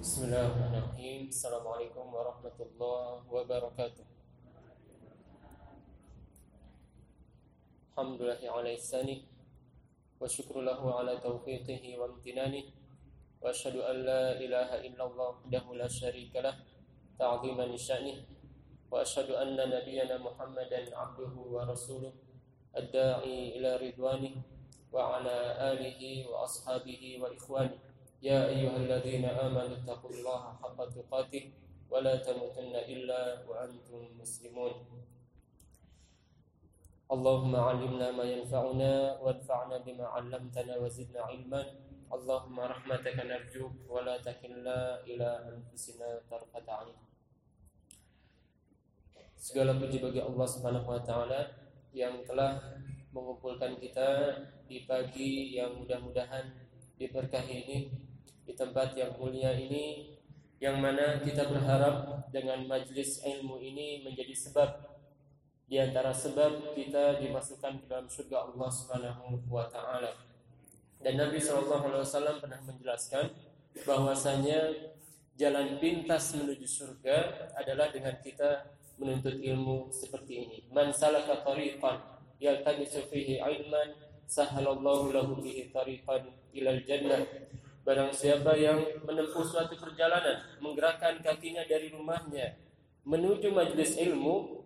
بسم الله الرحمن الرحيم. السلام عليكم ورحمة الله وبركاته. الحمد لله على إحسانه وشكر له على توفيقه وامتنانه وأشهد أن لا إله إلا الله وحده لا شريك له تعظيما لشأنه وأشهد أن نبينا محمدا عبده ورسوله الداعي إلى رضوانه وعلى آله وأصحابه وإخوانه. يا أيها الذين آمنوا اتقوا الله حق تقاته ولا تموتن إلا وأنتم مسلمون اللهم علمنا ما ينفعنا وانفعنا بما علمتنا وزدنا علما اللهم رحمتك نرجوك ولا تكلنا إلى أنفسنا طرفة عين Segala puji bagi Allah Subhanahu wa taala yang telah mengumpulkan kita di pagi yang mudah-mudahan diberkahi ini di tempat yang mulia ini yang mana kita berharap dengan majlis ilmu ini menjadi sebab di antara sebab kita dimasukkan ke dalam surga Allah Subhanahu wa taala. Dan Nabi SAW pernah menjelaskan bahwasanya jalan pintas menuju surga adalah dengan kita menuntut ilmu seperti ini. Man salaka tariqan yaltamisu fihi ilman sahalallahu lahu bihi tariqan ilal jannah. Barang siapa yang menempuh suatu perjalanan, menggerakkan kakinya dari rumahnya menuju majlis ilmu,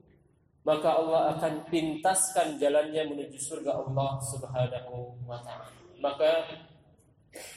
maka Allah akan pintaskan jalannya menuju surga Allah Subhanahu wa taala. Maka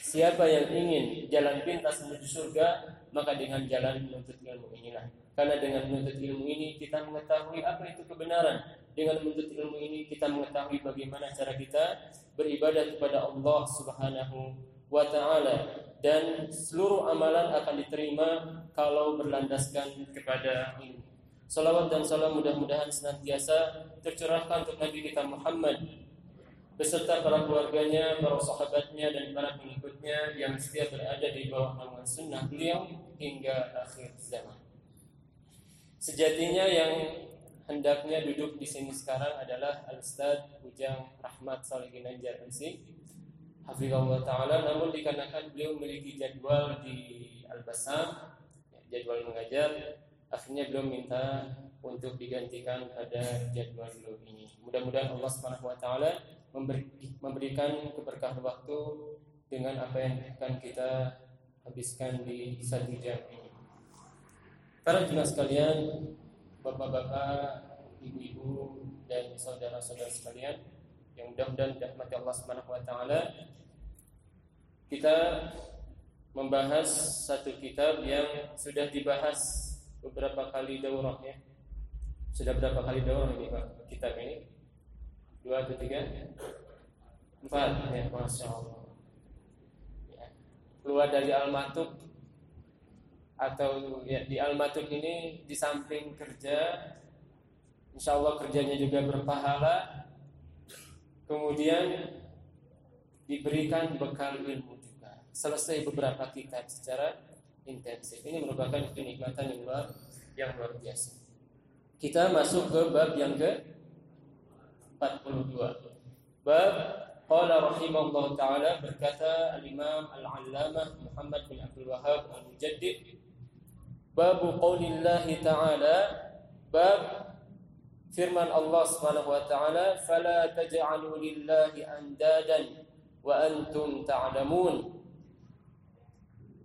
siapa yang ingin jalan pintas menuju surga, maka dengan jalan menuntut ilmu inilah karena dengan menuntut ilmu ini kita mengetahui apa itu kebenaran. Dengan menuntut ilmu ini kita mengetahui bagaimana cara kita beribadah kepada Allah Subhanahu wa taala dan seluruh amalan akan diterima kalau berlandaskan kepada ilmu. Salawat dan salam mudah-mudahan senantiasa tercurahkan untuk Nabi kita Muhammad beserta para keluarganya, para sahabatnya dan para pengikutnya yang setia berada di bawah naungan sunnah beliau hingga akhir zaman. Sejatinya yang hendaknya duduk di sini sekarang adalah Al-Ustaz Ujang Rahmat Salihin Anjar MC Hafizahullah Ta'ala. Namun dikarenakan beliau memiliki jadwal di Al-Basam Jadwal mengajar Akhirnya beliau minta untuk digantikan pada jadwal beliau ini. Mudah-mudahan Allah Subhanahu Wa Ta'ala memberikan keberkahan waktu Dengan apa yang akan kita habiskan di satu jam ini. Para jemaah sekalian, bapak-bapak, ibu-ibu dan saudara-saudara sekalian yang mudah-mudahan dirahmati Allah Subhanahu wa taala. Kita membahas satu kitab yang sudah dibahas beberapa kali daurah ya. Sudah berapa kali daurah ini Pak kitab ini? Dua atau tiga? Empat ya, Masya Allah. Ya. Keluar dari Al-Matub atau ya, di Al-Matuk ini di samping kerja Insya Allah kerjanya juga berpahala Kemudian diberikan bekal ilmu juga. Selesai beberapa kitab secara intensif. Ini merupakan kenikmatan yang luar, yang luar biasa. Kita masuk ke bab yang ke 42 Bab Qala rahimahullah ta'ala berkata Al-Imam Al-Allamah Muhammad bin Abdul Wahab Al-Mujaddid Bab qaulillahi ta'ala Bab firman Allah Subhanahu wa taala fala taj'alu lillahi andadan wa antum ta'lamun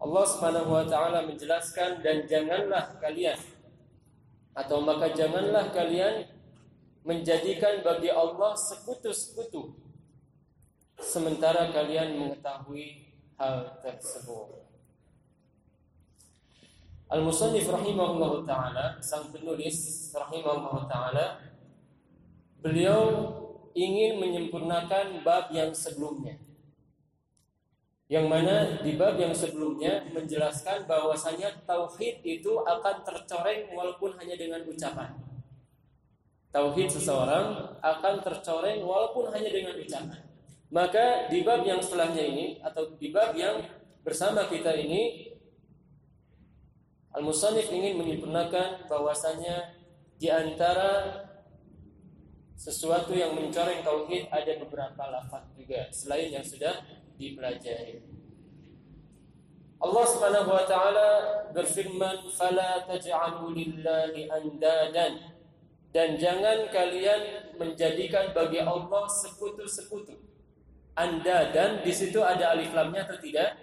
Allah Subhanahu wa taala menjelaskan dan janganlah kalian atau maka janganlah kalian menjadikan bagi Allah sekutu-sekutu sementara kalian mengetahui hal tersebut. Al-Musannif rahimahullah taala, sang penulis rahimahullah taala, beliau ingin menyempurnakan bab yang sebelumnya. Yang mana di bab yang sebelumnya menjelaskan bahwasanya tauhid itu akan tercoreng walaupun hanya dengan ucapan. Tauhid seseorang akan tercoreng walaupun hanya dengan ucapan. Maka di bab yang setelahnya ini atau di bab yang bersama kita ini Al-Musannif ingin menyempurnakan bahwasanya di antara sesuatu yang mencoreng tauhid ada beberapa lafaz juga selain yang sudah dipelajari. Allah Subhanahu wa taala berfirman, "Fala taj'alu lillahi andadan." Dan jangan kalian menjadikan bagi Allah sekutu-sekutu. Anda dan di situ ada alif lamnya atau tidak?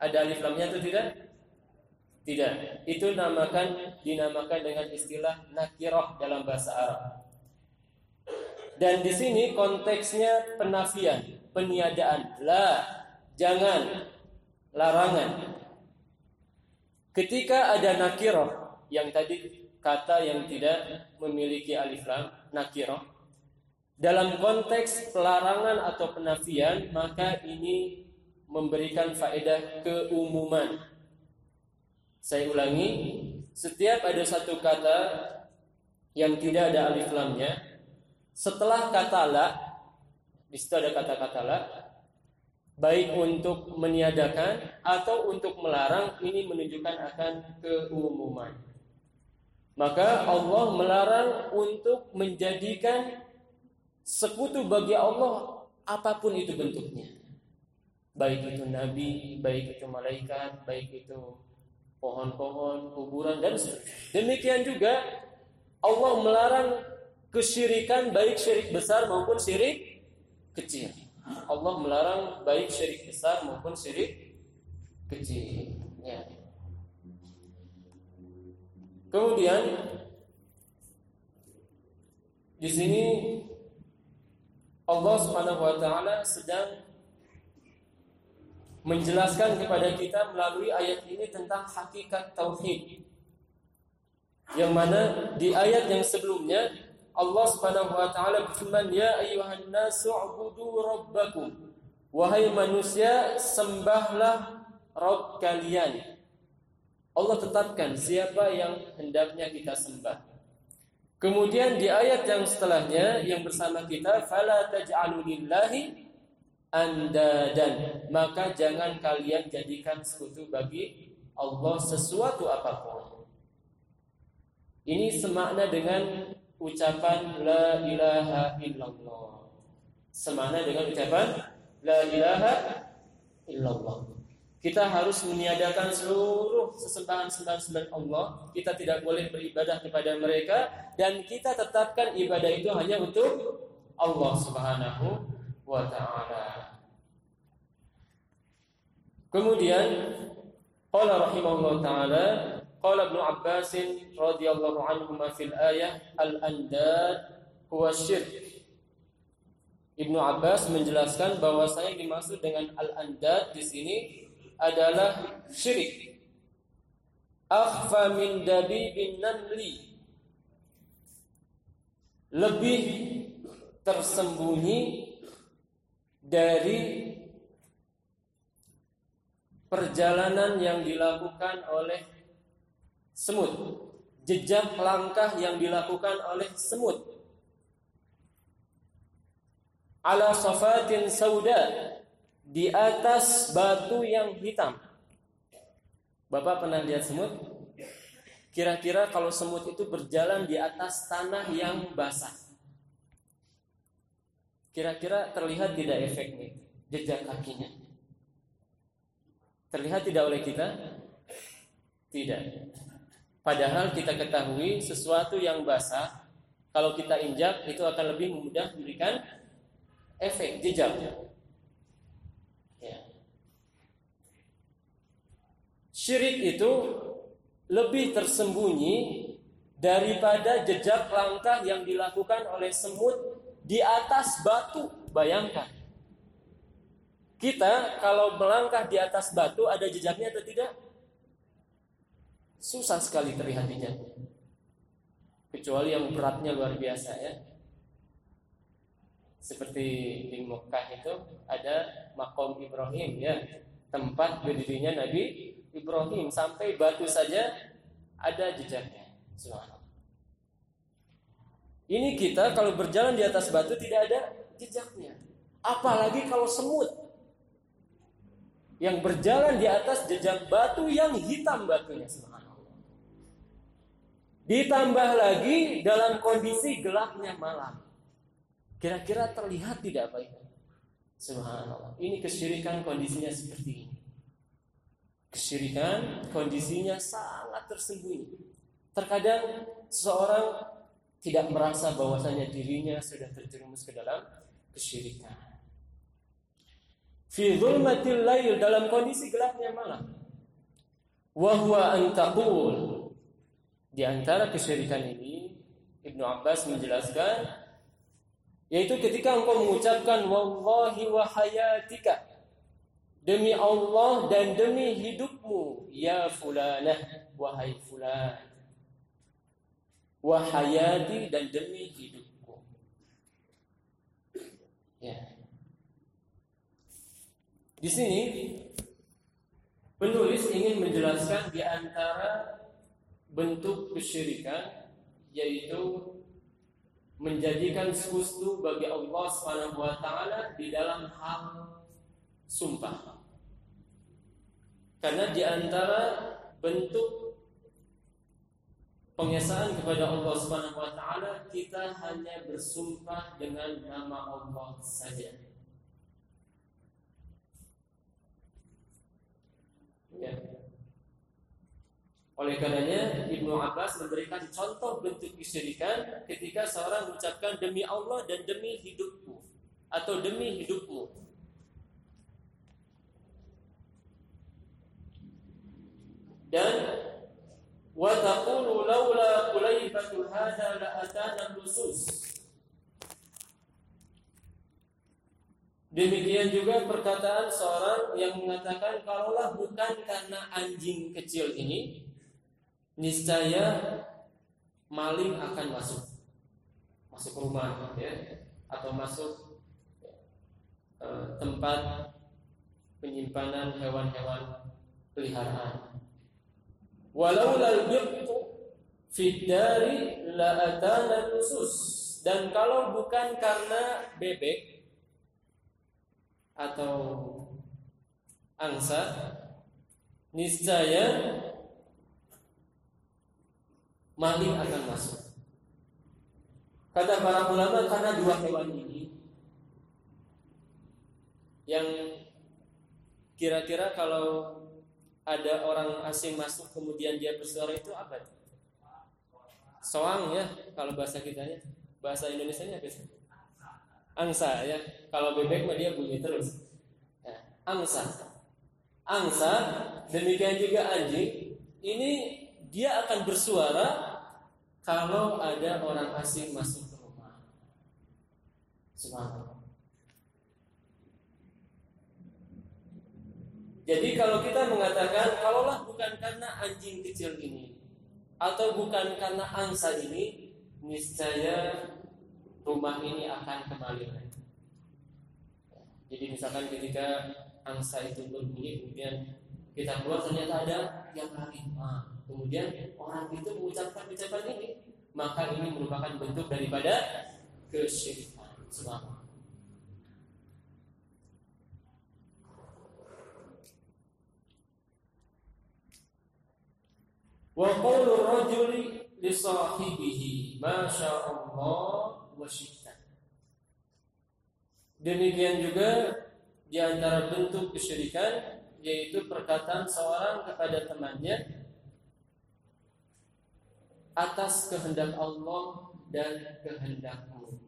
Ada alif lamnya atau tidak? Tidak. Itu namakan dinamakan dengan istilah nakirah dalam bahasa Arab. Dan di sini konteksnya penafian, peniadaan. La jangan, larangan. Ketika ada nakiroh yang tadi kata yang tidak memiliki alif lam, nakiroh, dalam konteks pelarangan atau penafian, maka ini memberikan faedah keumuman. Saya ulangi, setiap ada satu kata yang tidak ada alif lamnya, setelah kata la, di situ ada kata-kata la, baik untuk meniadakan atau untuk melarang ini menunjukkan akan keumuman. Maka Allah melarang untuk menjadikan sekutu bagi Allah apa pun itu bentuknya. Baik itu nabi, baik itu malaikat, baik itu pohon-pohon, kuburan dan demikian juga Allah melarang kesyirikan baik syirik besar maupun syirik kecil. Allah melarang baik syirik besar maupun syirik kecil. Ya. Kemudian di sini Allah Subhanahu wa taala sedang menjelaskan kepada kita melalui ayat ini tentang hakikat tauhid. Yang mana di ayat yang sebelumnya Allah Subhanahu wa taala berfirman, "Ya ayuhan nasu rabbakum." Wahai manusia, sembahlah Rabb kalian. Allah tetapkan siapa yang hendaknya kita sembah. Kemudian di ayat yang setelahnya yang bersama kita, "Fala taj'alu lillahi andadan." Maka jangan kalian jadikan sekutu bagi Allah sesuatu apa pun. Ini semakna dengan ucapan la ilaha illallah. Semana dengan ucapan la ilaha illallah. Kita harus meniadakan seluruh sesembahan-sembahan Allah. Kita tidak boleh beribadah kepada mereka dan kita tetapkan ibadah itu hanya untuk Allah Subhanahu wa taala. Kemudian qala rahimahullah taala Qala Ibnu Abbas radhiyallahu anhu fil ayah al-andad huwa syirk. Ibnu Abbas menjelaskan bahwa saya dimaksud dengan al-andad di sini adalah syirik. Akhfa min dabibin namli. Lebih tersembunyi dari perjalanan yang dilakukan oleh semut. Jejak langkah yang dilakukan oleh semut. Ala safatin sauda di atas batu yang hitam. Bapak pernah lihat semut? Kira-kira kalau semut itu berjalan di atas tanah yang basah. Kira-kira terlihat tidak efeknya jejak kakinya? Terlihat tidak oleh kita? Tidak. Padahal kita ketahui sesuatu yang basah kalau kita injak itu akan lebih mudah memberikan efek jejak. Ya. Syirik itu lebih tersembunyi daripada jejak langkah yang dilakukan oleh semut di atas batu. Bayangkan. Kita kalau melangkah di atas batu ada jejaknya atau tidak? susah sekali terlihat jejaknya. Kecuali yang beratnya luar biasa ya. Seperti di Mekah itu ada makom Ibrahim ya, tempat berdirinya Nabi Ibrahim sampai batu saja ada jejaknya. Ini kita kalau berjalan di atas batu tidak ada jejaknya. Apalagi kalau semut yang berjalan di atas jejak batu yang hitam batunya. Ditambah lagi dalam kondisi gelapnya malam. Kira-kira terlihat tidak Pak itu? Subhanallah. Ini kesyirikan kondisinya seperti ini. Kesyirikan kondisinya sangat tersembunyi. Terkadang seseorang tidak merasa bahwasanya dirinya sudah terjerumus ke dalam kesyirikan. Fi zulmatil lail dalam kondisi gelapnya malam. Wa huwa an taqul. Di antara kesyirikan ini Ibnu Abbas menjelaskan yaitu ketika engkau mengucapkan wallahi wa hayatika demi Allah dan demi hidupmu ya fulanah wahai fulan wa hayati dan demi hidupku ya di sini penulis ingin menjelaskan di antara bentuk kesyirikan yaitu menjadikan sekutu bagi Allah Subhanahu wa taala di dalam hal sumpah. Karena di antara bentuk pengesaan kepada Allah Subhanahu wa taala kita hanya bersumpah dengan nama Allah saja. Ya. Oleh karenanya Ibnu Abbas memberikan contoh bentuk kesyirikan ketika seorang mengucapkan demi Allah dan demi hidupku atau demi hidupmu. Dan atana lusus. Demikian juga perkataan seorang yang mengatakan kalaulah bukan karena anjing kecil ini niscaya maling akan masuk masuk rumah ya atau masuk eh, tempat penyimpanan hewan-hewan peliharaan walau lal biqtu fi dari la atana khusus dan kalau bukan karena bebek atau angsa niscaya maling akan masuk. Kata para ulama karena dua hewan ini yang kira-kira kalau ada orang asing masuk kemudian dia bersuara itu apa? Soang ya kalau bahasa kita ya. Bahasa Indonesia nya apa sih? Angsa ya. Kalau bebek mah dia bunyi terus. Ya, angsa. Angsa demikian juga anjing ini dia akan bersuara kalau ada orang asing masuk ke rumah. Subhanallah. Jadi kalau kita mengatakan kalaulah bukan karena anjing kecil ini atau bukan karena angsa ini, niscaya rumah ini akan kembali lagi. Jadi misalkan ketika angsa itu berbunyi, kemudian kita keluar ternyata ada yang lain. Nah, kemudian orang itu mengucapkan ucapan ini, maka ini merupakan bentuk daripada kesyirikan. Subhanallah. Wa qawlu rajuli li sahibihi. Demikian juga di antara bentuk kesyirikan yaitu perkataan seorang kepada temannya atas kehendak Allah dan kehendakmu.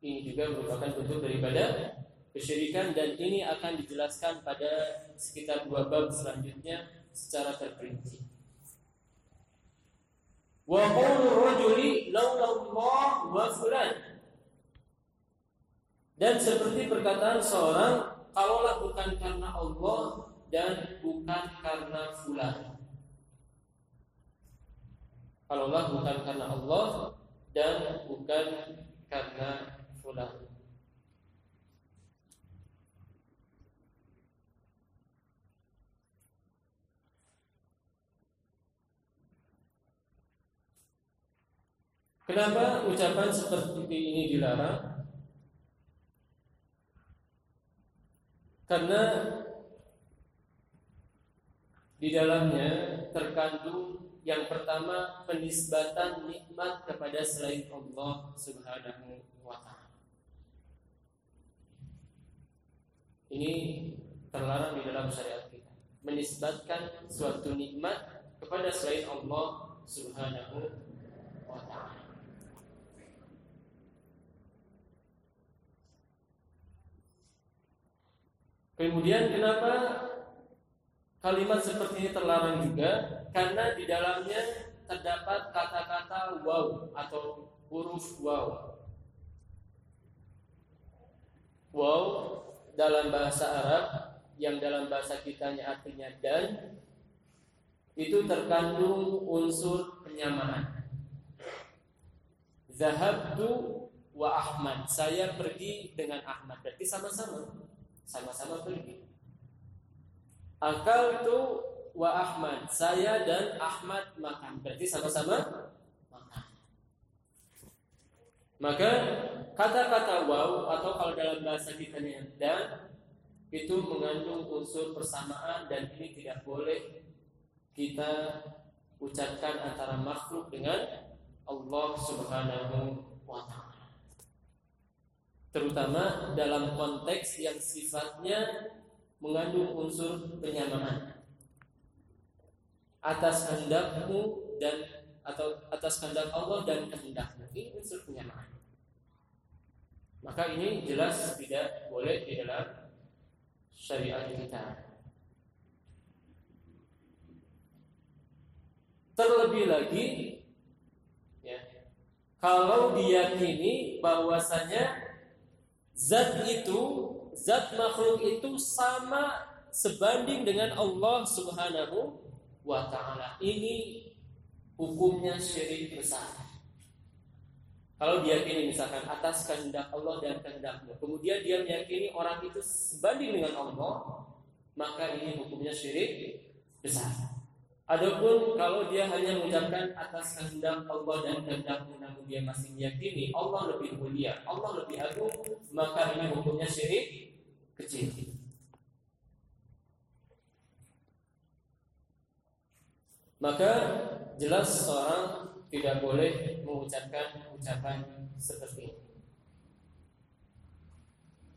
Ini juga merupakan bentuk daripada kesyirikan dan ini akan dijelaskan pada sekitar dua bab selanjutnya secara terperinci. Wa qawlu rajuli wa fulan. Dan seperti perkataan seorang kalaulah bukan karena Allah dan bukan karena fulan. Kalaulah bukan karena Allah dan bukan karena fulan. Kenapa ucapan seperti ini dilarang? Karena di dalamnya terkandung yang pertama penisbatan nikmat kepada selain Allah Subhanahu wa taala. Ini terlarang di dalam syariat kita. Menisbatkan suatu nikmat kepada selain Allah Subhanahu wa taala. Kemudian kenapa kalimat seperti ini terlarang juga? Karena di dalamnya terdapat kata-kata wow atau huruf wow. Wow dalam bahasa Arab yang dalam bahasa kitanya artinya dan itu terkandung unsur penyamaan. Zahabtu wa Ahmad. Saya pergi dengan Ahmad. Berarti sama-sama sama-sama pergi. Akal tu wa Ahmad. Saya dan Ahmad makan. Berarti sama-sama makan. Maka kata-kata wow atau kalau dalam bahasa kita dan itu mengandung unsur persamaan dan ini tidak boleh kita ucapkan antara makhluk dengan Allah Subhanahu wa taala terutama dalam konteks yang sifatnya mengandung unsur penyamaan atas kehendakmu dan atau atas kehendak Allah dan kehendakmu. Ini unsur penyamaan maka ini jelas tidak boleh di dalam syariat kita. Terlebih lagi ya kalau diyakini bahwasanya Zat itu, zat makhluk itu sama sebanding dengan Allah Subhanahu wa taala. Ini hukumnya syirik besar. Kalau dia kini misalkan atas kehendak Allah dan kehendakmu, kemudian dia meyakini orang itu sebanding dengan Allah, maka ini hukumnya syirik besar. Adapun kalau dia hanya mengucapkan atas kehendak Allah dan kehendakmu namun dia masih meyakini Allah lebih mulia, Allah lebih agung, maka ini hukumnya syirik kecil. Maka jelas seorang tidak boleh mengucapkan ucapan seperti ini.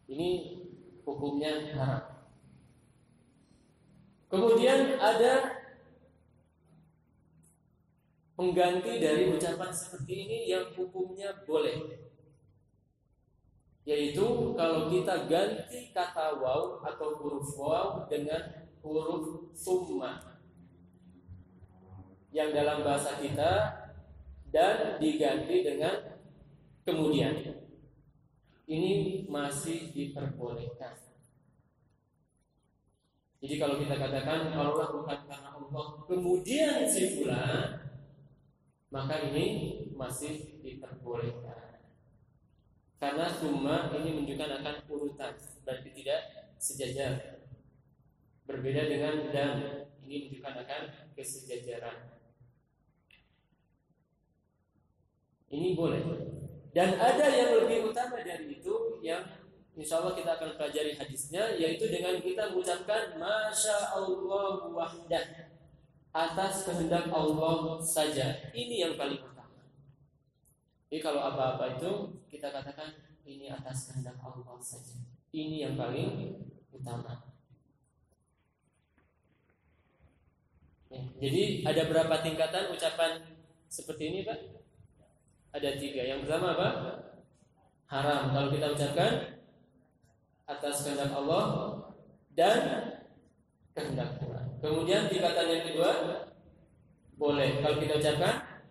Ini hukumnya haram. Kemudian ada pengganti dari ucapan seperti ini yang hukumnya boleh. Yaitu kalau kita ganti kata waw atau huruf waw dengan huruf summa. Yang dalam bahasa kita dan diganti dengan kemudian. Ini masih diperbolehkan. Jadi kalau kita katakan kalau bukan karena Allah kemudian si fulan maka ini masih diperbolehkan. Karena summa ini menunjukkan akan urutan, berarti tidak sejajar. Berbeda dengan dan ini menunjukkan akan kesejajaran. Ini boleh. Dan ada yang lebih utama dari itu yang insya Allah kita akan pelajari hadisnya yaitu dengan kita mengucapkan Masya Allah wahdah atas kehendak Allah saja. Ini yang paling utama. Jadi kalau apa-apa itu kita katakan ini atas kehendak Allah saja. Ini yang paling utama. Ya, jadi ada berapa tingkatan ucapan seperti ini Pak? Ada tiga. Yang pertama apa? Haram. Kalau kita ucapkan atas kehendak Allah dan kehendak. Kemudian tingkatan yang kedua boleh. Kalau kita ucapkan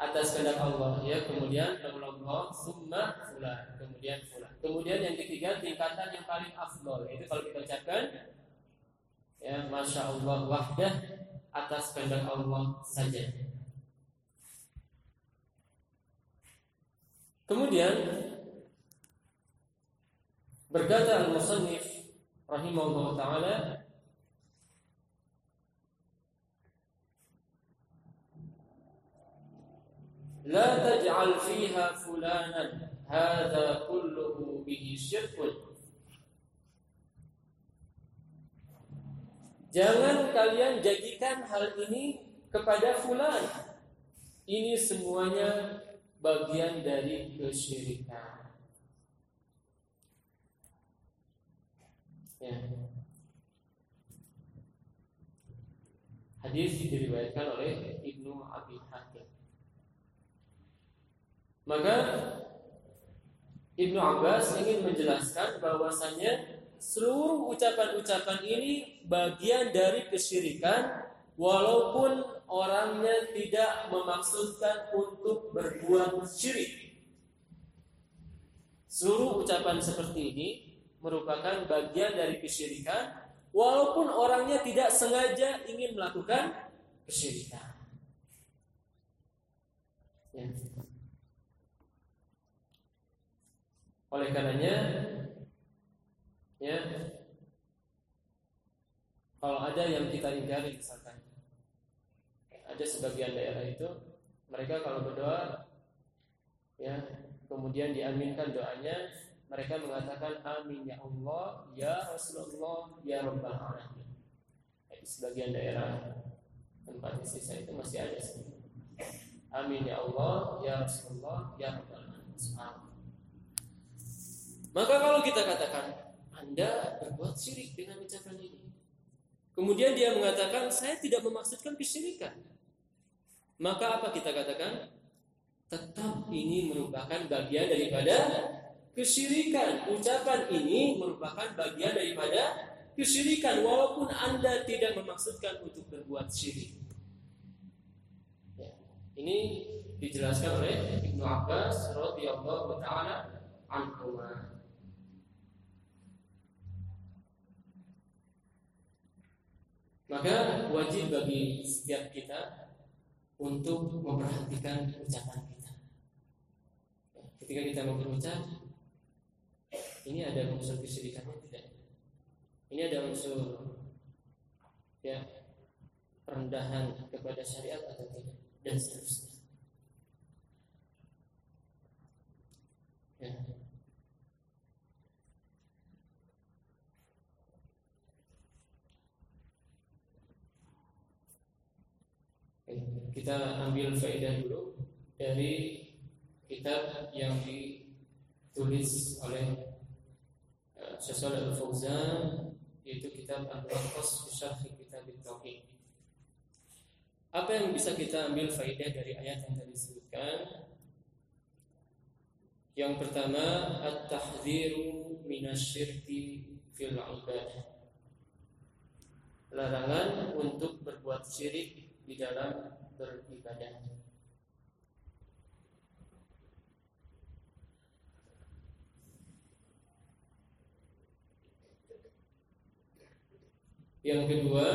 atas kehendak Allah ya. Kemudian Allah summa fulan. Kemudian fulan. Kemudian yang ketiga tingkatan yang paling afdol. Itu kalau kita ucapkan ya masya Allah wahdah atas kehendak Allah saja. Kemudian berkata al-musannif rahimahullah taala لا تجعل فيها فلانا هذا كله به شرك Jangan kalian jadikan hal ini kepada fulan. Ini semuanya bagian dari kesyirikan. Ya. Hadis diriwayatkan oleh Ibnu Abi Hatim. maka Ibnu Abbas ingin menjelaskan bahwasanya seluruh ucapan-ucapan ini bagian dari kesyirikan walaupun orangnya tidak memaksudkan untuk berbuat syirik. Seluruh ucapan seperti ini merupakan bagian dari kesyirikan walaupun orangnya tidak sengaja ingin melakukan kesyirikan. Ya. Oleh karenanya ya kalau ada yang kita ingkari misalkan ada sebagian daerah itu mereka kalau berdoa ya kemudian diaminkan doanya mereka mengatakan amin ya Allah ya Rasulullah ya Rabbal alamin. Di sebagian daerah tempat sisa itu masih ada sih. Amin ya Allah ya Rasulullah ya Rabbal alamin maka kalau kita katakan anda berbuat syirik dengan ucapan ini. Kemudian dia mengatakan, saya tidak memaksudkan kesyirikan. Maka apa kita katakan? Tetap ini merupakan bagian daripada kesyirikan. Ucapan ini merupakan bagian daripada kesyirikan walaupun Anda tidak memaksudkan untuk berbuat syirik. Ya. Ini dijelaskan oleh Ibnu Abbas radhiyallahu taala anhu. Maka wajib bagi setiap kita untuk memperhatikan ucapan kita. Ketika kita berucap, ini ada unsur kesyirikannya tidak? Ini ada unsur ya rendahan kepada syariat atau tidak dan seterusnya. Ya. Kita ambil faedah dulu dari kitab yang ditulis oleh uh, Syaikhul Al-Fauzan yaitu kitab Al-Qas Syarh Kitab Tauhid. Apa yang bisa kita ambil faedah dari ayat yang tadi disebutkan? Yang pertama, at-tahdziru minasyirki fil ibadah. Larangan untuk berbuat syirik di dalam beribadah. Yang kedua,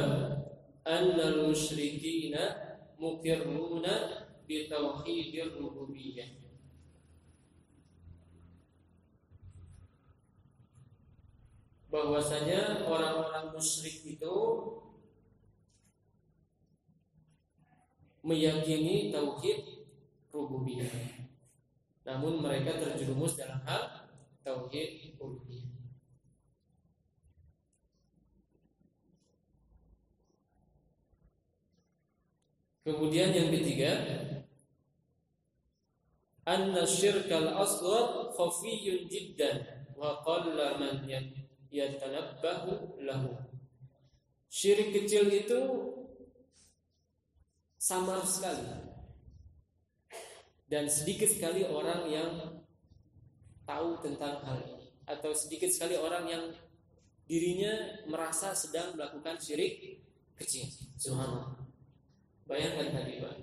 annal musyrikina mukirruna bi tauhidir rububiyah. Bahwasanya orang-orang musyrik itu meyakini tauhid rububiyah. Namun mereka terjerumus dalam hal tauhid rububiyah. Kemudian yang ketiga, anna syirkal asghar khafiyun jiddan wa qalla man yatanabbahu lahu. Syirik kecil itu samar sekali dan sedikit sekali orang yang tahu tentang hal ini atau sedikit sekali orang yang dirinya merasa sedang melakukan syirik kecil. Subhanallah. Bayangkan tadi Pak.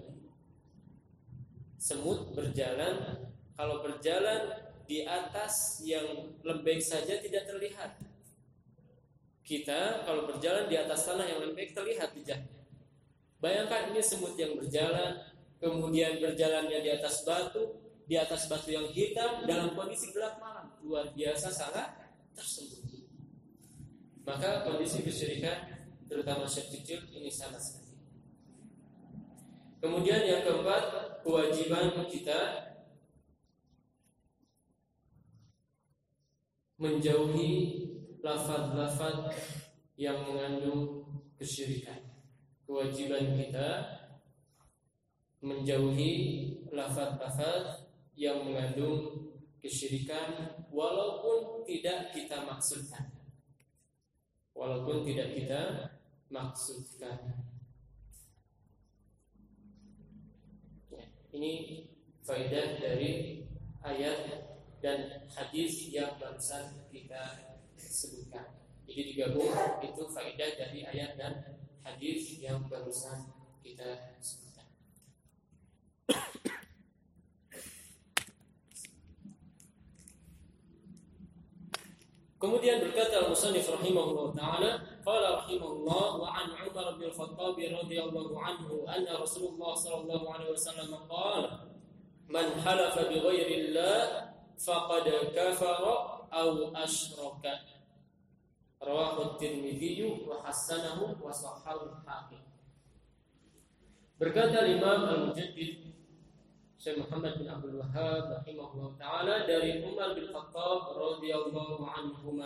Semut berjalan kalau berjalan di atas yang lembek saja tidak terlihat. Kita kalau berjalan di atas tanah yang lembek terlihat jejaknya. Bayangkan ini semut yang berjalan, kemudian berjalannya di atas batu, di atas batu yang hitam dalam kondisi gelap malam, luar biasa sangat tersembunyi. Maka kondisi kesyirikan terutama syirik ini sama sekali. Kemudian yang keempat, kewajiban kita menjauhi lafaz-lafaz yang mengandung kesyirikan kewajiban kita menjauhi lafaz-lafaz yang mengandung kesyirikan walaupun tidak kita maksudkan. walaupun tidak kita maksudkan. Ya, ini faedah dari ayat dan hadis yang barusan kita sebutkan. Jadi digabung itu faedah dari ayat dan hadis yang barusan kita sebutkan. Kemudian berkata al-musannif rahimahullah taala, qala rahimahullah wa an Umar bin Khattab radhiyallahu anhu anna Rasulullah sallallahu alaihi wasallam qala man halafa bi Allah faqad kafara aw asyraka. Rawahu Tirmidzi wa hasanahu wa sahahu Hakim. Berkata Imam Al-Mujaddid Syekh Muhammad bin Abdul Wahab rahimahullah taala dari Umar bin Khattab radhiyallahu anhu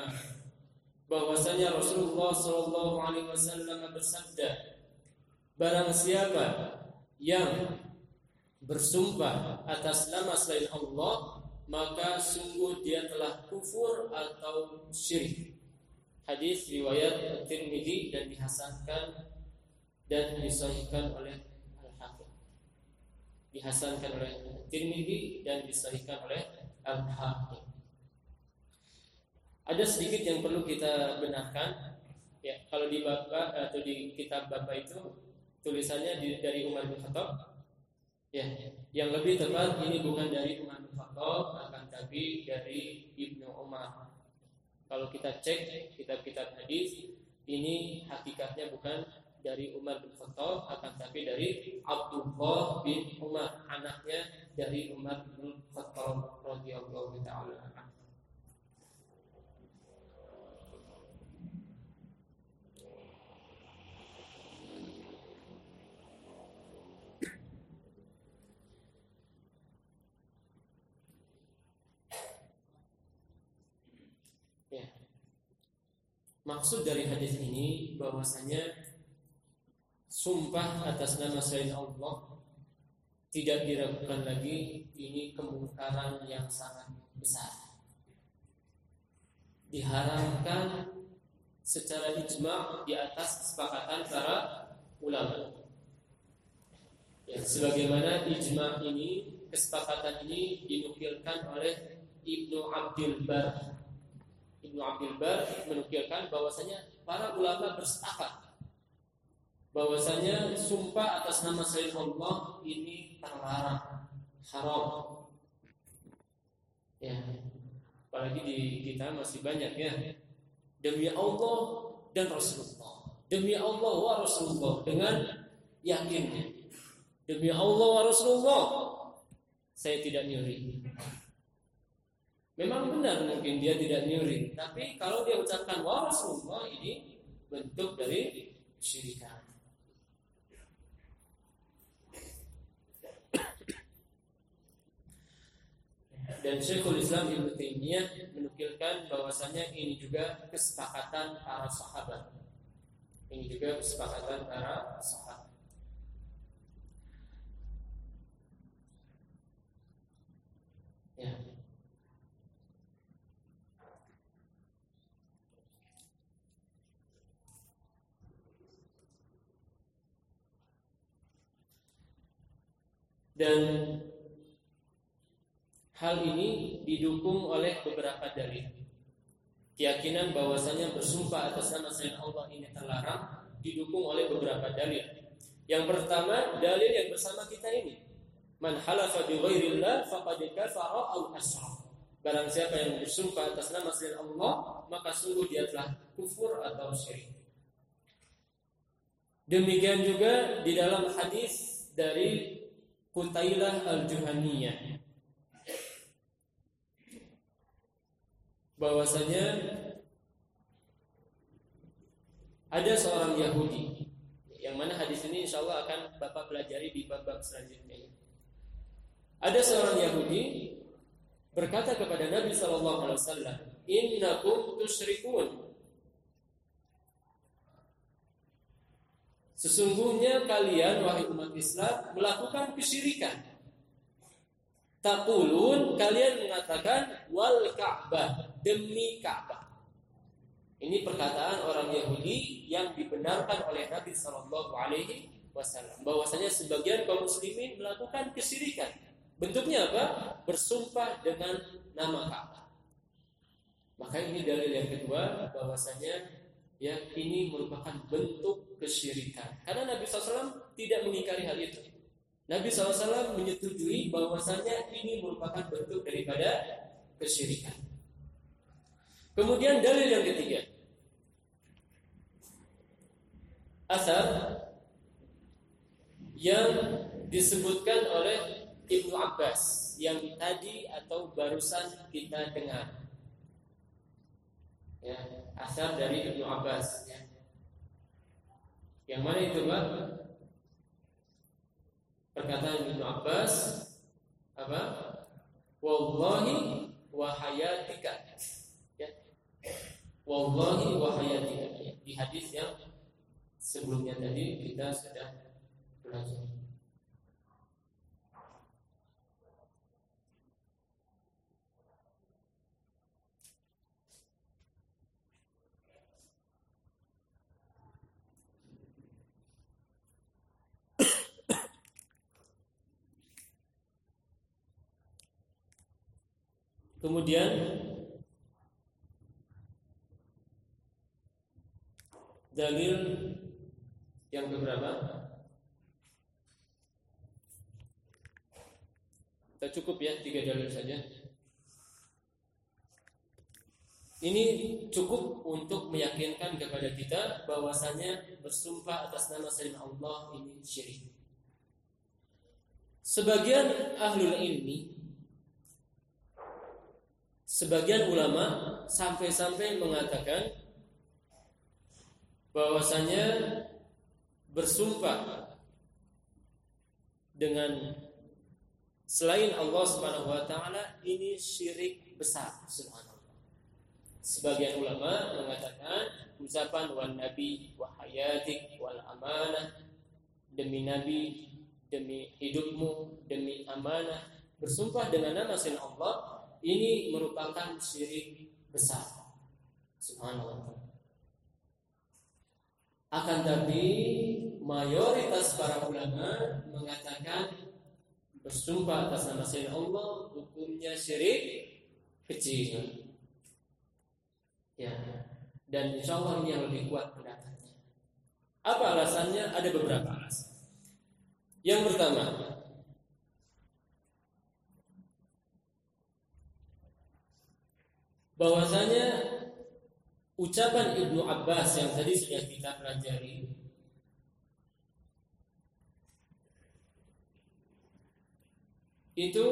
bahwasanya Rasulullah sallallahu alaihi wasallam bersabda barang siapa yang bersumpah atas nama selain Allah maka sungguh dia telah kufur atau syirik hadis riwayat Tirmidzi dan dihasankan dan disahihkan oleh dihasankan oleh Tirmidzi dan disahihkan oleh Al-Hakim. Ada sedikit yang perlu kita benarkan. Ya, kalau di Bapak atau di kitab Bapak itu tulisannya di, dari Umar bin Khattab. Ya, yang lebih tepat ini bukan dari Umar bin Khattab akan tapi dari Ibnu Umar. Kalau kita cek kitab-kitab hadis, ini hakikatnya bukan dari Umar bin Khattab akan tapi dari Abdullah bin Umar anaknya dari Umar bin Khattab radhiyallahu taala ya. Maksud dari hadis ini bahwasanya sumpah atas nama selain Allah tidak diragukan lagi ini kemungkaran yang sangat besar. Diharamkan secara ijma di atas kesepakatan para ulama. Ya, sebagaimana ijma ini, kesepakatan ini dinukilkan oleh Ibnu Abdul Bar. Ibnu Abdul Bar menukilkan bahwasanya para ulama bersepakat bahwasanya sumpah atas nama selain Allah ini terlarang, haram. Ya, apalagi di kita masih banyak ya. Demi Allah dan Rasulullah. Demi Allah wa Rasulullah dengan yakinnya. Demi Allah wa Rasulullah saya tidak nyuri. Memang benar mungkin dia tidak nyuri, tapi kalau dia ucapkan wa Rasulullah ini bentuk dari syirikan. Dan Syekhul Islam Ibnu Taimiyah menukilkan bahwasanya ini juga kesepakatan para sahabat. Ini juga kesepakatan para sahabat. Ya. Dan Hal ini didukung oleh beberapa dalil. Keyakinan bahwasanya bersumpah atas nama selain Allah ini terlarang didukung oleh beberapa dalil. Yang pertama, dalil yang bersama kita ini. Man halafa bi ghairillah faqad kafara aw asyraf. Barang siapa yang bersumpah atas nama selain Allah, maka sungguh dia telah kufur atau syirik. Demikian juga di dalam hadis dari Kutailah al-Juhaniyah bahwasanya ada seorang Yahudi yang mana hadis ini insya Allah akan Bapak pelajari di bab-bab selanjutnya. Ada seorang Yahudi berkata kepada Nabi Shallallahu Alaihi Wasallam, Innakum tusyrikun. Sesungguhnya kalian wahai umat Islam melakukan kesyirikan. Takulun kalian mengatakan wal Ka'bah demi Ka'bah. Ini perkataan orang Yahudi yang dibenarkan oleh Nabi Shallallahu Alaihi Wasallam. Bahwasanya sebagian kaum muslimin melakukan kesyirikan. Bentuknya apa? Bersumpah dengan nama Ka'bah. Maka ini dalil yang kedua bahwasanya ya ini merupakan bentuk kesyirikan. Karena Nabi SAW tidak mengingkari hal itu. Nabi SAW menyetujui bahwasanya ini merupakan bentuk daripada kesyirikan. Kemudian dalil yang ketiga. Asal yang disebutkan oleh Ibnu Abbas yang tadi atau barusan kita dengar. Ya, asal dari Ibnu Abbas ya. Yang mana itu, Pak? Perkataan Ibnu Abbas apa? Wallahi wa hayatika. Ya. Wallahi wa hayatika. Ya. Di hadis yang sebelumnya tadi kita sudah belajar. Kemudian dalil yang keberapa? Kita cukup ya tiga dalil saja. Ini cukup untuk meyakinkan kepada kita bahwasanya bersumpah atas nama selain Allah ini syirik. Sebagian ahlul ilmi Sebagian ulama sampai-sampai mengatakan bahwasanya bersumpah dengan selain Allah Subhanahu wa taala ini syirik besar subhanallah. Sebagian ulama mengatakan ucapan wan nabi wa hayatik wal amanah demi nabi demi hidupmu demi amanah bersumpah dengan nama selain Allah ini merupakan syirik besar. Subhanallah. Akan tapi mayoritas para ulama mengatakan bersumpah atas nama selain Allah hukumnya syirik kecil. Ya, dan insya Allah ini yang lebih kuat pendapatnya. Apa alasannya? Ada beberapa alasan. Yang pertama, bahwasanya ucapan Ibnu Abbas yang tadi sudah kita pelajari itu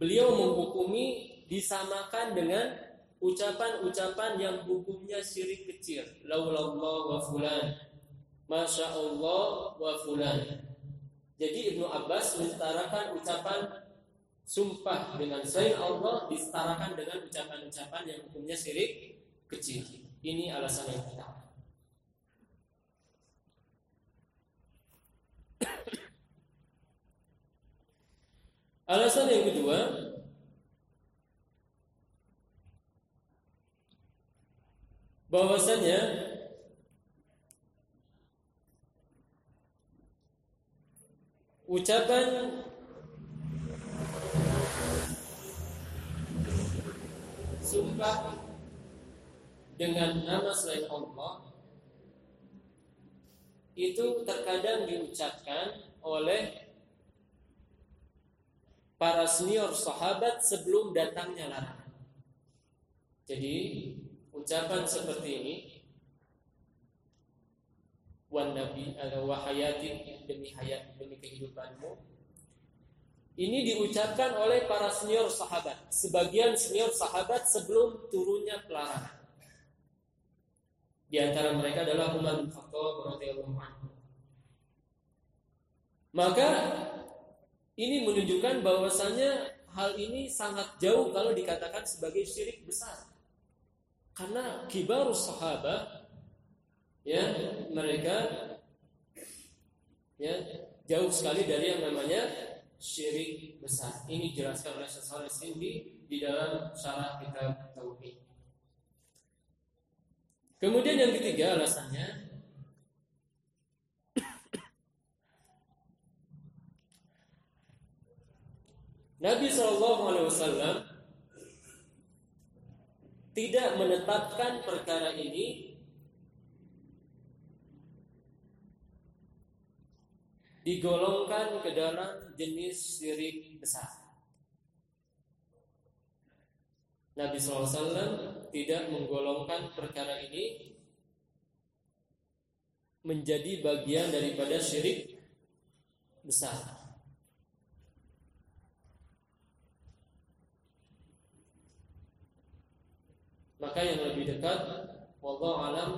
beliau menghukumi disamakan dengan ucapan-ucapan yang hukumnya syirik kecil. Laulallah wa fulan. Masya Allah wa fulan. Jadi Ibnu Abbas menetarakan ucapan sumpah dengan selain Allah disetarakan dengan ucapan-ucapan yang hukumnya syirik kecil. Ini alasan yang pertama. Alasan yang kedua bahwasanya ucapan sumpah dengan nama selain Allah itu terkadang diucapkan oleh para senior sahabat sebelum datangnya larangan. Jadi ucapan seperti ini wan nabi atau wahayati demi hayat demi kehidupanmu ini diucapkan oleh para senior sahabat, sebagian senior sahabat sebelum turunnya pelarangan. Di antara mereka adalah Umar bin Khattab radhiyallahu anhu. Maka ini menunjukkan bahwasanya hal ini sangat jauh kalau dikatakan sebagai syirik besar. Karena kibarus sahabat ya mereka ya jauh sekali dari yang namanya syirik besar. Ini dijelaskan oleh Syekh Sindi di dalam syarah kitab tauhid. Kemudian yang ketiga alasannya Nabi Shallallahu Alaihi Wasallam tidak menetapkan perkara ini digolongkan ke dalam jenis syirik besar. Nabi SAW tidak menggolongkan perkara ini menjadi bagian daripada syirik besar. Maka yang lebih dekat Wallahu alam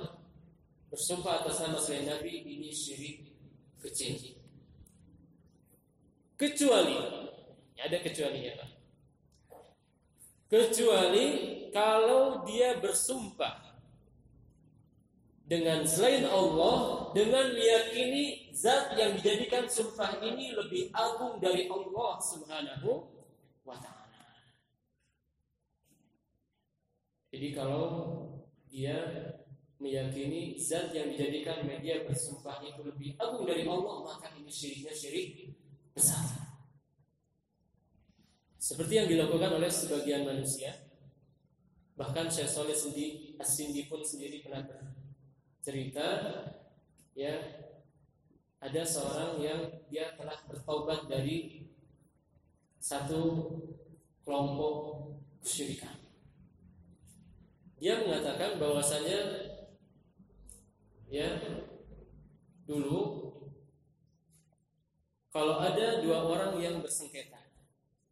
Bersumpah atas nama selain Nabi Ini syirik kecil Kecuali. Ada kecualinya Pak. Kecuali Kalau dia bersumpah dengan selain Allah dengan meyakini zat yang dijadikan sumpah ini lebih agung dari Allah Subhanahu wa taala. Jadi kalau dia meyakini zat yang dijadikan media bersumpah itu lebih agung dari Allah, maka ini syiriknya syirik besar. Seperti yang dilakukan oleh sebagian manusia, bahkan Syekh Soleh sendiri, As-Sindi pun sendiri pernah cerita ya ada seorang yang dia telah bertobat dari satu kelompok kesyirikan. Dia mengatakan bahwasanya ya dulu kalau ada dua orang yang bersengketa,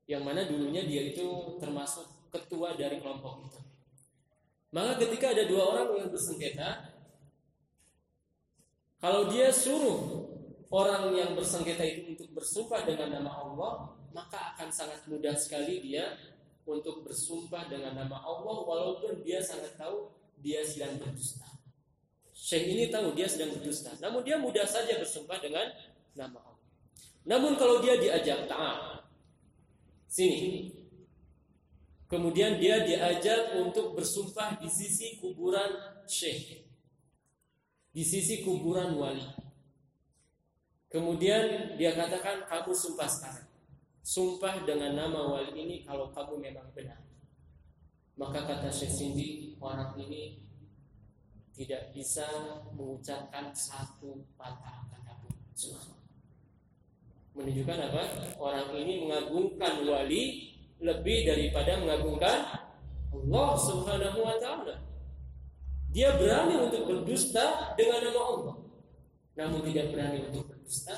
yang mana dulunya dia itu termasuk ketua dari kelompok itu. Maka ketika ada dua orang yang bersengketa, kalau dia suruh orang yang bersengketa itu untuk bersumpah dengan nama Allah, maka akan sangat mudah sekali dia untuk bersumpah dengan nama Allah walaupun dia sangat tahu dia sedang berdusta. Syekh ini tahu dia sedang berdusta, namun dia mudah saja bersumpah dengan nama. Namun kalau dia diajak taat, sini. Kemudian dia diajak untuk bersumpah di sisi kuburan Syekh di sisi kuburan wali. Kemudian dia katakan kamu sumpah sekarang. Sumpah dengan nama wali ini kalau kamu memang benar. Maka kata Syekh Sindi, orang ini tidak bisa mengucapkan satu patah kata pun. Menunjukkan apa? Orang ini mengagungkan wali lebih daripada mengagungkan Allah Subhanahu wa taala. Dia berani untuk berdusta dengan nama Allah. Namun tidak berani untuk berdusta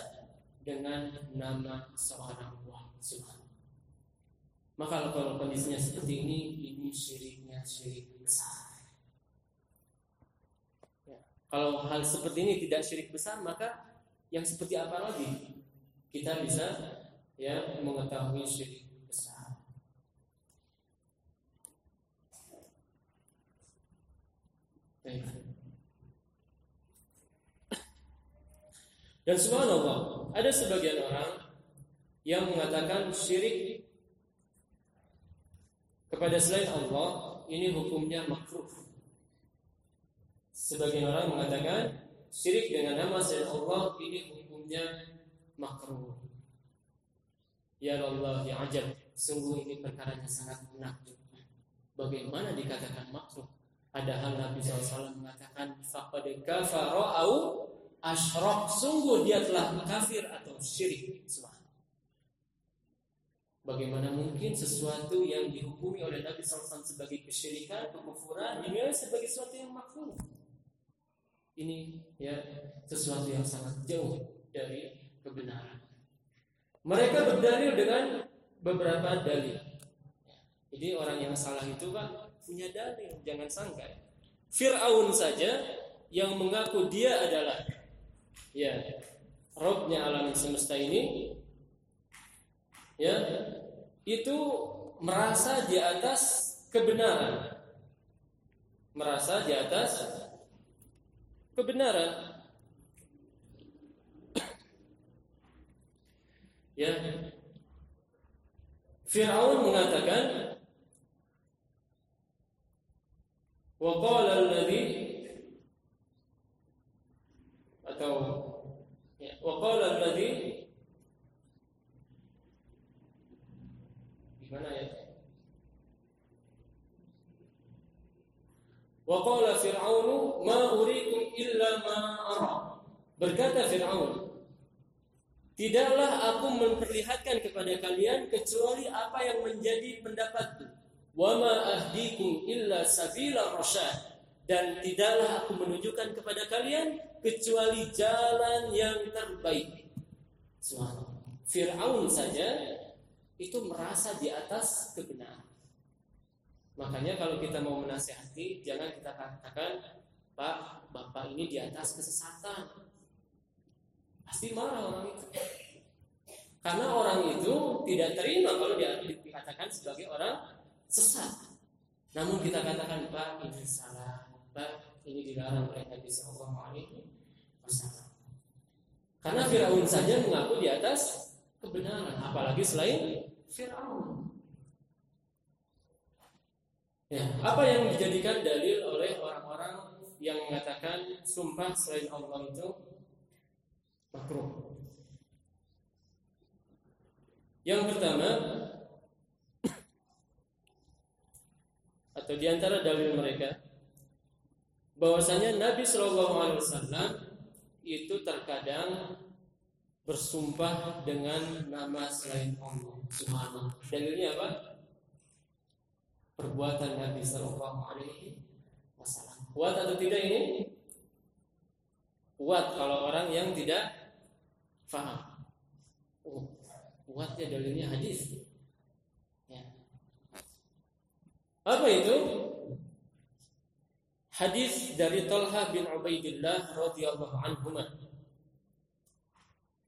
dengan nama seorang Allah Subhanahu. Maka kalau kondisinya seperti ini, ini syiriknya syirik besar. Ya. Kalau hal seperti ini tidak syirik besar, maka yang seperti apa lagi kita bisa ya mengetahui syirik Dan subhanallah, ada sebagian orang yang mengatakan syirik kepada selain Allah ini hukumnya makruh. Sebagian orang mengatakan syirik dengan nama selain Allah ini hukumnya makruh. Ya Allah, ya ajab, sungguh ini perkaranya sangat menakjubkan. Bagaimana dikatakan makruh? Padahal Nabi SAW mengatakan faqad kafara au asyraq sungguh dia telah kafir atau syirik. Bagaimana mungkin sesuatu yang dihukumi oleh Nabi SAW sebagai kesyirikan, kekufuran dinilai sebagai sesuatu yang makruh? Ini ya sesuatu yang sangat jauh dari kebenaran. Mereka berdalil dengan beberapa dalil. Jadi orang yang salah itu kan punya dalil, jangan sangka. Fir'aun saja yang mengaku dia adalah ya Robnya alam semesta ini ya itu merasa di atas kebenaran merasa di atas kebenaran Ya. Fir'aun mengatakan Wa qala alladhi atau ya, wa qala alladhi gimana ya? Wa qala fir'aunu ma uriikum illa ma ara. Berkata Fir'aun, Tidaklah aku memperlihatkan kepada kalian kecuali apa yang menjadi pendapatku. Wa ma ahdikum illa sabila rasyad. Dan tidaklah aku menunjukkan kepada kalian kecuali jalan yang terbaik. Fir'aun saja itu merasa di atas kebenaran. Makanya kalau kita mau menasehati, jangan kita katakan, Pak, Bapak ini di atas kesesatan. Pasti marah orang itu. Karena orang itu tidak terima kalau dia dikatakan sebagai orang sesat. Namun kita katakan, Pak, ini salah. Pak, ini dilarang oleh Nabi Sallallahu Alaihi Wasallam. Karena Firaun saja mengaku di atas kebenaran, apalagi selain Firaun. Ya, apa yang dijadikan dalil oleh orang-orang yang mengatakan sumpah selain Allah itu makruh? Yang pertama atau di antara dalil mereka bahwasanya Nabi Shallallahu Alaihi Wasallam itu terkadang bersumpah dengan nama selain Allah Subhanahu. Dalilnya apa? perbuatan Nabi Sallallahu Alaihi Wasallam. Kuat atau tidak ini? Kuat kalau orang yang tidak faham. Oh, kuatnya dalilnya hadis. Ya. Apa itu? Hadis dari Talha bin Ubaidillah radhiyallahu anhu.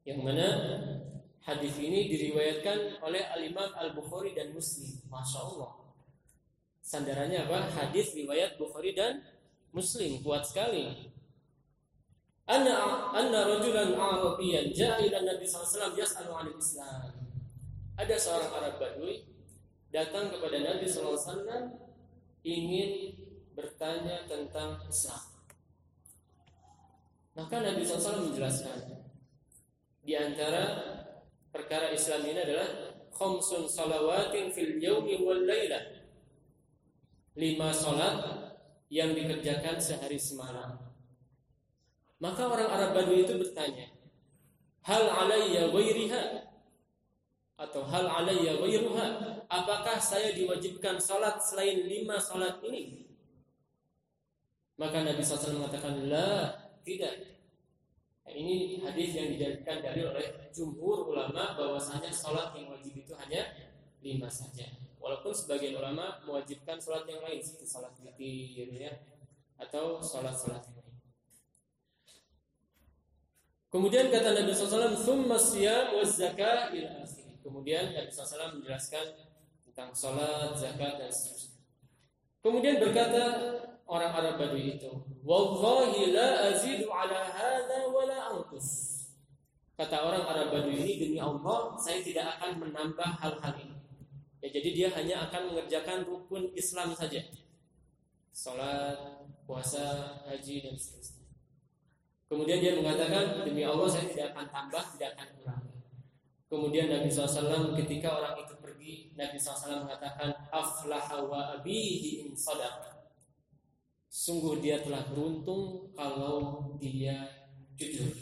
Yang mana hadis ini diriwayatkan oleh Al Imam Al Bukhari dan Muslim. Masya Allah. Sandarannya apa? Hadis riwayat Bukhari dan Muslim kuat sekali. Anna anna rajulan Arabiyan ja'a ila Nabi sallallahu alaihi wasallam yas'alu Islam. Ada seorang Arab Badui datang kepada Nabi sallallahu alaihi wasallam ingin bertanya tentang Islam. Maka Nabi SAW menjelaskan di antara perkara Islam ini adalah khamsun salawatin fil yawmi wal lailah lima sholat yang dikerjakan sehari semalam. Maka orang Arab Badui itu bertanya, hal alayya wairiha atau hal alayya wairuha? Apakah saya diwajibkan sholat selain lima sholat ini? Maka Nabi SAW mengatakan, la, tidak. Nah, ini hadis yang dijadikan dari oleh jumhur ulama bahwasanya sholat yang wajib itu hanya lima saja. Walaupun sebagian ulama mewajibkan sholat yang lain seperti sholat witir ya atau lain. Kemudian kata Nabi SAW, "Tsumma siyam wa zakah ila Kemudian Nabi SAW menjelaskan tentang sholat, zakat dan seterusnya. Kemudian berkata orang Arab Badui itu, "Wallahi la azidu ala hadza wa la anqus." Kata orang Arab Badui ini demi Allah, saya tidak akan menambah hal-hal ini. Ya, jadi dia hanya akan mengerjakan rukun Islam saja. Salat, puasa, haji dan seterusnya. Kemudian dia mengatakan demi Allah saya tidak akan tambah, tidak akan kurang. Kemudian Nabi SAW ketika orang itu pergi, Nabi SAW mengatakan aflaha wa abihi in. Sungguh dia telah beruntung kalau dia jujur.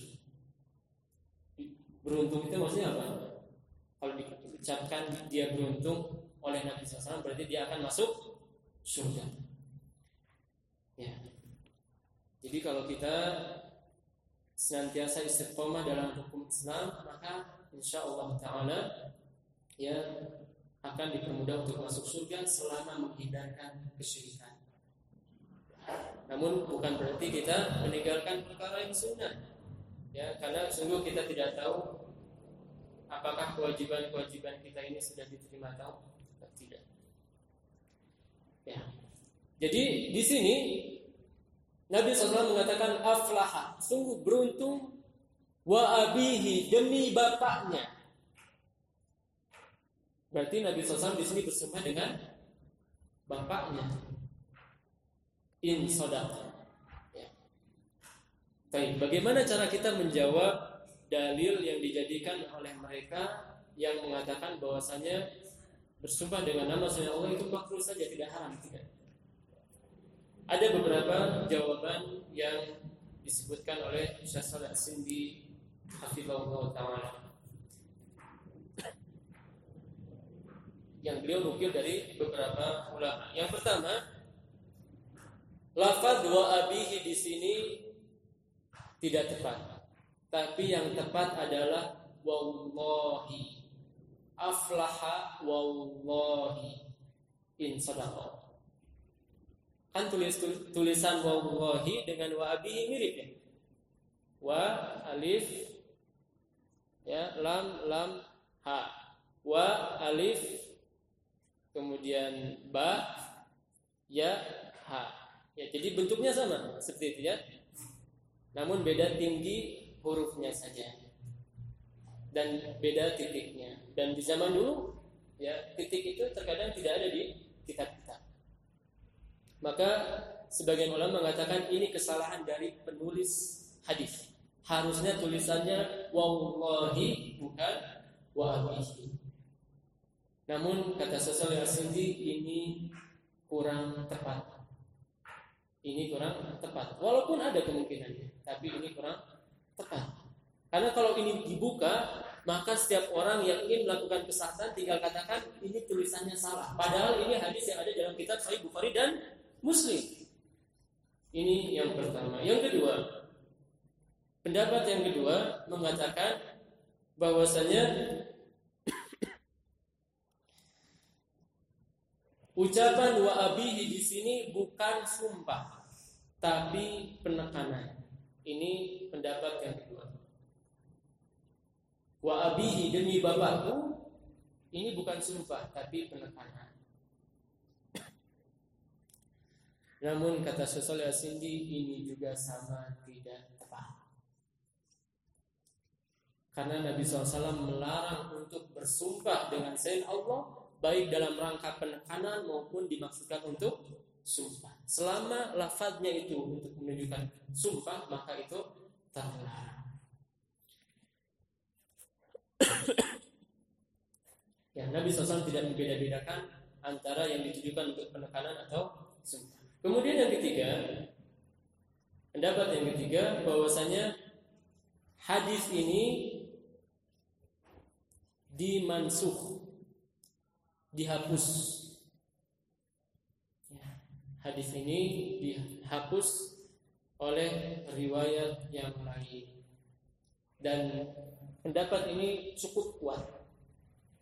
Beruntung itu maksudnya apa? Kalau diucapkan dia beruntung oleh Nabi SAW berarti dia akan masuk surga. Ya. Jadi kalau kita senantiasa istiqomah dalam hukum Islam maka insya Allah Taala ya akan dipermudah untuk masuk surga selama menghindarkan kesyirikan. Namun bukan berarti kita meninggalkan perkara yang sunnah, ya karena sungguh kita tidak tahu apakah kewajiban-kewajiban kita ini sudah diterima atau tidak. Ya. Jadi di sini Nabi SAW mengatakan aflaha, sungguh beruntung wa abihi demi bapaknya. Berarti Nabi SAW di sini bersumpah dengan bapaknya. In sodaka. Ya. Bagaimana cara kita menjawab dalil yang dijadikan oleh mereka yang mengatakan bahwasanya bersumpah dengan nama Allah itu makruh saja tidak haram tidak. Ada beberapa jawaban yang disebutkan oleh Syekh Saleh Sindi Hafizahullah taala. Yang beliau nukil dari beberapa ulama. Yang pertama, lafaz wa abihi di sini tidak tepat. Tapi yang tepat adalah wallahi. Aflaha wallahi in sadaqa. Kan tulis tulisan wallahi dengan wa abihi mirip ya. Wa alif ya lam lam ha. Wa alif kemudian ba ya ha. Ya, jadi bentuknya sama seperti itu ya. Namun beda tinggi hurufnya saja dan beda titiknya. Dan di zaman dulu ya titik itu terkadang tidak ada di kitab-kitab. Maka sebagian ulama mengatakan ini kesalahan dari penulis hadis. Harusnya tulisannya wallahi bukan wallahi. Namun kata Sosal Sindi ini kurang tepat. Ini kurang tepat. Walaupun ada kemungkinannya, tapi ini kurang tepat. Karena kalau ini dibuka, maka setiap orang yang ingin melakukan kesalahan tinggal katakan ini tulisannya salah. Padahal ini hadis yang ada dalam kitab Sahih Bukhari dan Muslim. Ini yang pertama. Yang kedua, pendapat yang kedua mengatakan bahwasanya Ucapan wa abihi di sini bukan sumpah, tapi penekanan. Ini pendapat yang kedua. Wa abihi demi bapakku ini bukan sumpah, tapi penekanan. Namun kata Sosol Sindi ini juga sama tidak tepat. Karena Nabi SAW melarang untuk bersumpah dengan selain Allah baik dalam rangka penekanan maupun dimaksudkan untuk sumpah. Selama lafadznya itu untuk menunjukkan sumpah, maka itu terlarang. ya, Nabi SAW tidak membeda-bedakan antara yang ditujukan untuk penekanan atau sumpah. Kemudian yang ketiga, pendapat yang ketiga bahwasanya hadis ini dimansuh dihapus. Ya, hadis ini dihapus oleh riwayat yang lain. Dan pendapat ini cukup kuat.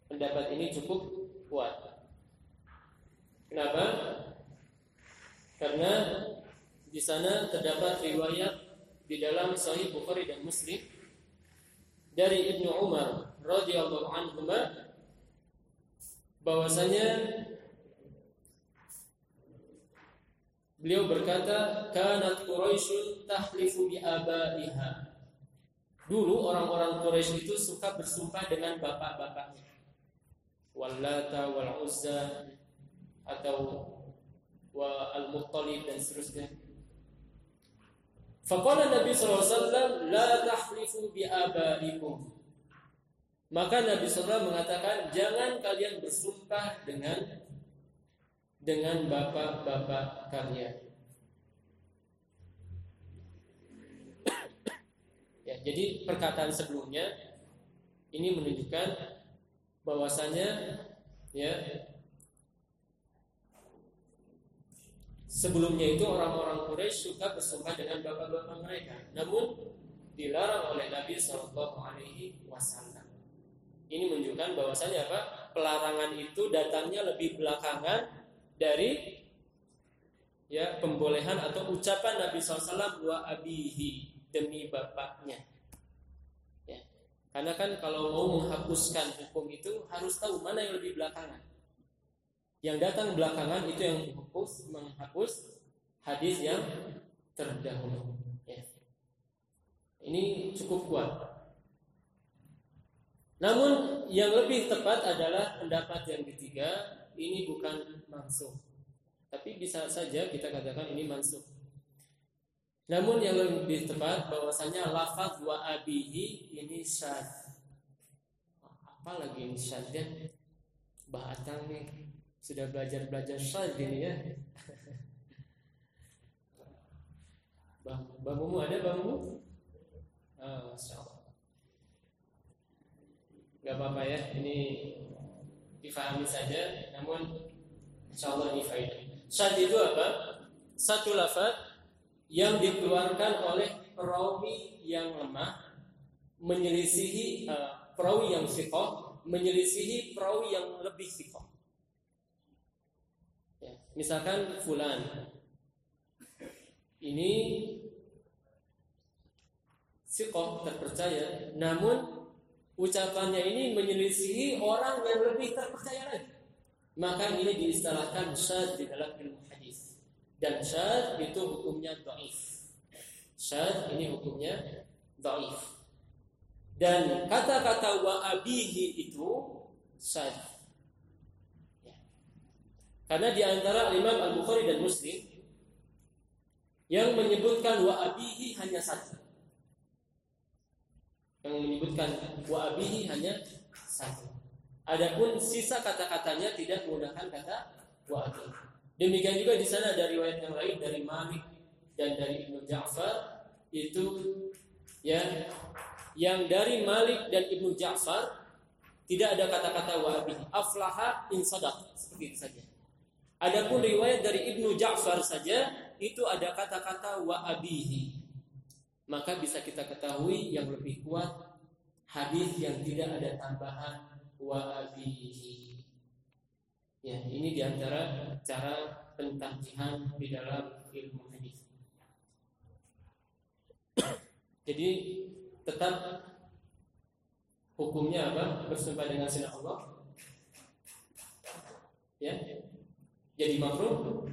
Pendapat ini cukup kuat. Kenapa? Karena di sana terdapat riwayat di dalam Sahih Bukhari dan Muslim dari Ibnu Umar radhiyallahu anhu bahwasanya beliau berkata kanat Quraisyun tahlifu bi abaiha. Dulu orang-orang Quraisy itu suka bersumpah dengan bapak-bapaknya. Wallata wal Uzza atau wa al-Muttalib dan seterusnya Faqala Nabi wasallam la tahlifu bi abaikum maka Nabi SAW mengatakan jangan kalian bersumpah dengan dengan bapak-bapak kalian. ya, jadi perkataan sebelumnya ini menunjukkan bahwasanya ya sebelumnya itu orang-orang Quraisy suka bersumpah dengan bapak-bapak mereka, namun dilarang oleh Nabi Shallallahu Alaihi Wasallam. Ini menunjukkan bahwasanya apa? Pelarangan itu datangnya lebih belakangan dari ya pembolehan atau ucapan Nabi SAW wa abihi demi bapaknya. Ya. Karena kan kalau mau menghapuskan hukum itu harus tahu mana yang lebih belakangan. Yang datang belakangan itu yang menghapus menghapus hadis yang terdahulu. Ya. Ini cukup kuat. Namun yang lebih tepat adalah pendapat yang ketiga ini bukan mansuh. Tapi bisa saja kita katakan ini mansuh. Namun yang lebih tepat bahwasanya lafaz wa abihi ini syad. Apa lagi ini syadnya? Bahatang nih sudah belajar belajar syad ini ya. Bangmu ada bangmu? Oh, Masya Allah. Gak apa-apa ya, ini difahami saja, namun insya Allah ini itu apa? Satu lafaz yang dikeluarkan oleh perawi yang lemah menyelisihi uh, perawi yang sikoh menyelisihi perawi yang lebih sikoh. Misalkan fulan ini sikoh terpercaya, namun ucapannya ini menyelisihi orang yang lebih terpercaya lagi. Maka ini diistilahkan syad di dalam ilmu dan syad itu hukumnya dhaif. Syad ini hukumnya dhaif. Dan kata-kata wa abihi itu syad. Karena di antara Imam Al-Bukhari dan Muslim yang menyebutkan wa abihi hanya satu. Yang menyebutkan wa abihi hanya satu. Adapun sisa kata-katanya tidak menggunakan kata wa abihi. Demikian juga di sana dari riwayat yang lain dari Malik dan dari Ibnu Ja'far itu ya yang dari Malik dan Ibnu Ja'far tidak ada kata-kata wahabi aflaha in sadaq seperti itu saja. Adapun riwayat dari Ibnu Ja'far saja itu ada kata-kata wahabihi. Maka bisa kita ketahui yang lebih kuat hadis yang tidak ada tambahan wahabihi. Ya, ini di antara cara pentangkihan di dalam ilmu hadis. Jadi tetap hukumnya apa? Bersumpah dengan sinar Allah. Ya. Jadi makruh?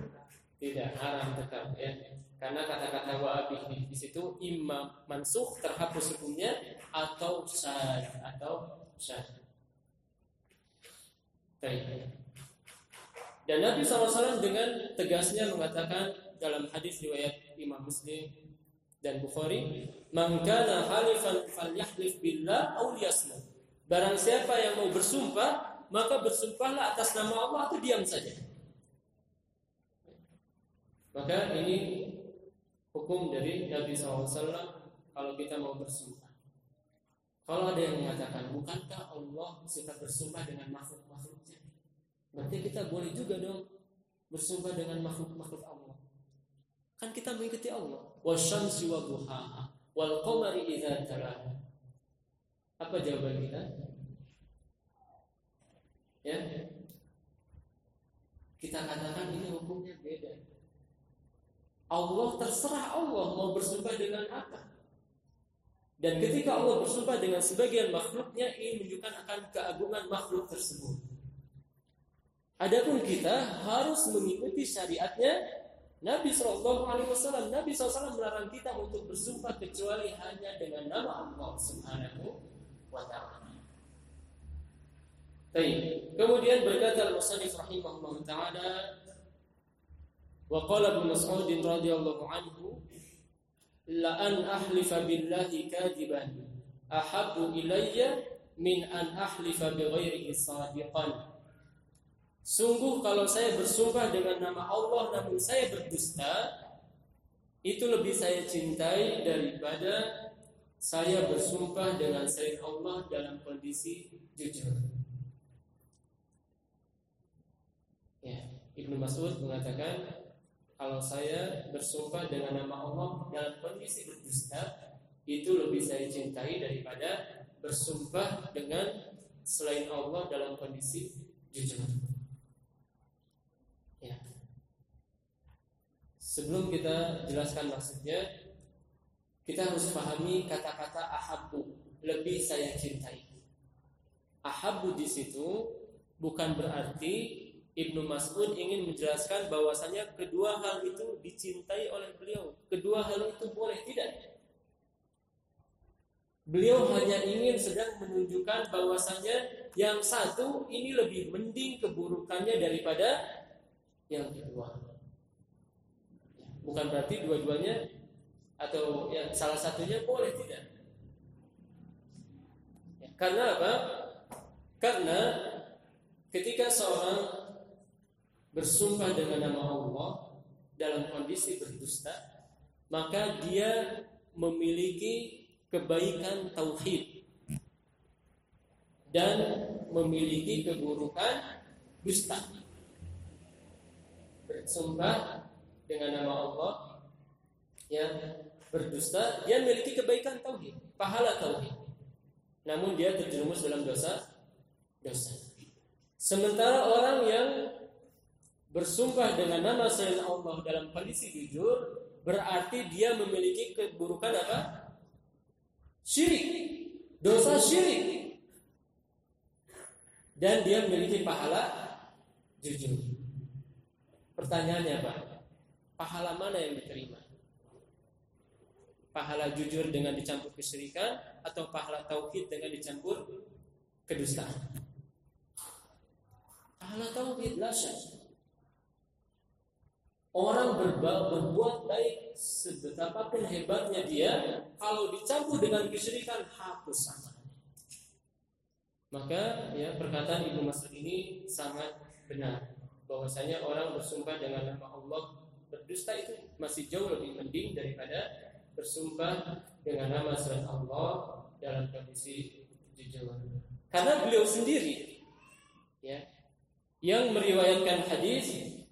Tidak, haram tetap ya. Karena kata-kata wa'abih di situ imam mansuh terhapus hukumnya atau syad atau. Baik. Dan Nabi SAW dengan tegasnya mengatakan dalam hadis riwayat Imam Muslim dan Bukhari, "Man kana halifan falyahlif billah aw liyasmut." Barang siapa yang mau bersumpah, maka bersumpahlah atas nama Allah atau diam saja. Maka ini hukum dari Nabi SAW kalau kita mau bersumpah. Kalau ada yang mengatakan, bukankah Allah suka bersumpah dengan makhluk-makhluknya? Berarti kita boleh juga dong bersumpah dengan makhluk-makhluk Allah. Kan kita mengikuti Allah. Wasyamsi wa duhaha wal qamari. Apa jawaban kita? Ya. Kita katakan ini hukumnya beda. Allah terserah Allah mau bersumpah dengan apa. Dan ketika Allah bersumpah dengan sebagian makhluknya ini menunjukkan akan keagungan makhluk tersebut. Adapun kita harus mengikuti syariatnya Nabi Shallallahu Alaihi Wasallam. Nabi SAW melarang kita untuk bersumpah kecuali hanya dengan nama Allah Subhanahu wa Taala. Kemudian berkata Al-Musannif rahimahullah taala wa qala Ibnu Mas'ud radhiyallahu anhu la an ahlifa billahi kadiban ahabbu ilayya min an ahlifa bi ghairihi sadiqan Sungguh kalau saya bersumpah dengan nama Allah namun saya berdusta itu lebih saya cintai daripada saya bersumpah dengan selain Allah dalam kondisi jujur. Ya, Ibnu Mas'ud mengatakan kalau saya bersumpah dengan nama Allah dalam kondisi berdusta itu lebih saya cintai daripada bersumpah dengan selain Allah dalam kondisi jujur. Sebelum kita jelaskan maksudnya, kita harus pahami kata-kata ahabu, lebih saya cintai. Ahabu di situ bukan berarti Ibnu Mas'ud ingin menjelaskan bahwasanya kedua hal itu dicintai oleh beliau. Kedua hal itu boleh tidak. Beliau hanya ingin sedang menunjukkan bahwasanya yang satu ini lebih mending keburukannya daripada yang kedua. Bukan berarti dua-duanya atau yang salah satunya boleh tidak? Ya, karena apa? Karena ketika seorang bersumpah dengan nama Allah dalam kondisi berdusta, maka dia memiliki kebaikan tauhid dan memiliki keburukan dusta. Bersumpah dengan nama Allah yang berdusta, dia memiliki kebaikan tauhid, pahala tauhid. Namun dia terjerumus dalam dosa dosa. Sementara orang yang bersumpah dengan nama selain Allah dalam kondisi jujur, berarti dia memiliki keburukan apa? Syirik. Dosa syirik. Dan dia memiliki pahala jujur. Pertanyaannya apa? Pahala mana yang diterima? Pahala jujur dengan dicampur kesyirikan atau pahala tauhid dengan dicampur kedustaan? Pahala tauhid lah Orang berbuat baik sebetapapun hebatnya dia, kalau dicampur dengan kesyirikan hapus sama. Maka ya perkataan Ibnu Mas'ud ini sangat benar bahwasanya orang bersumpah dengan nama Allah berdusta itu masih jauh lebih mending daripada bersumpah dengan nama selain Allah dalam kondisi jujur. Karena beliau sendiri ya yang meriwayatkan hadis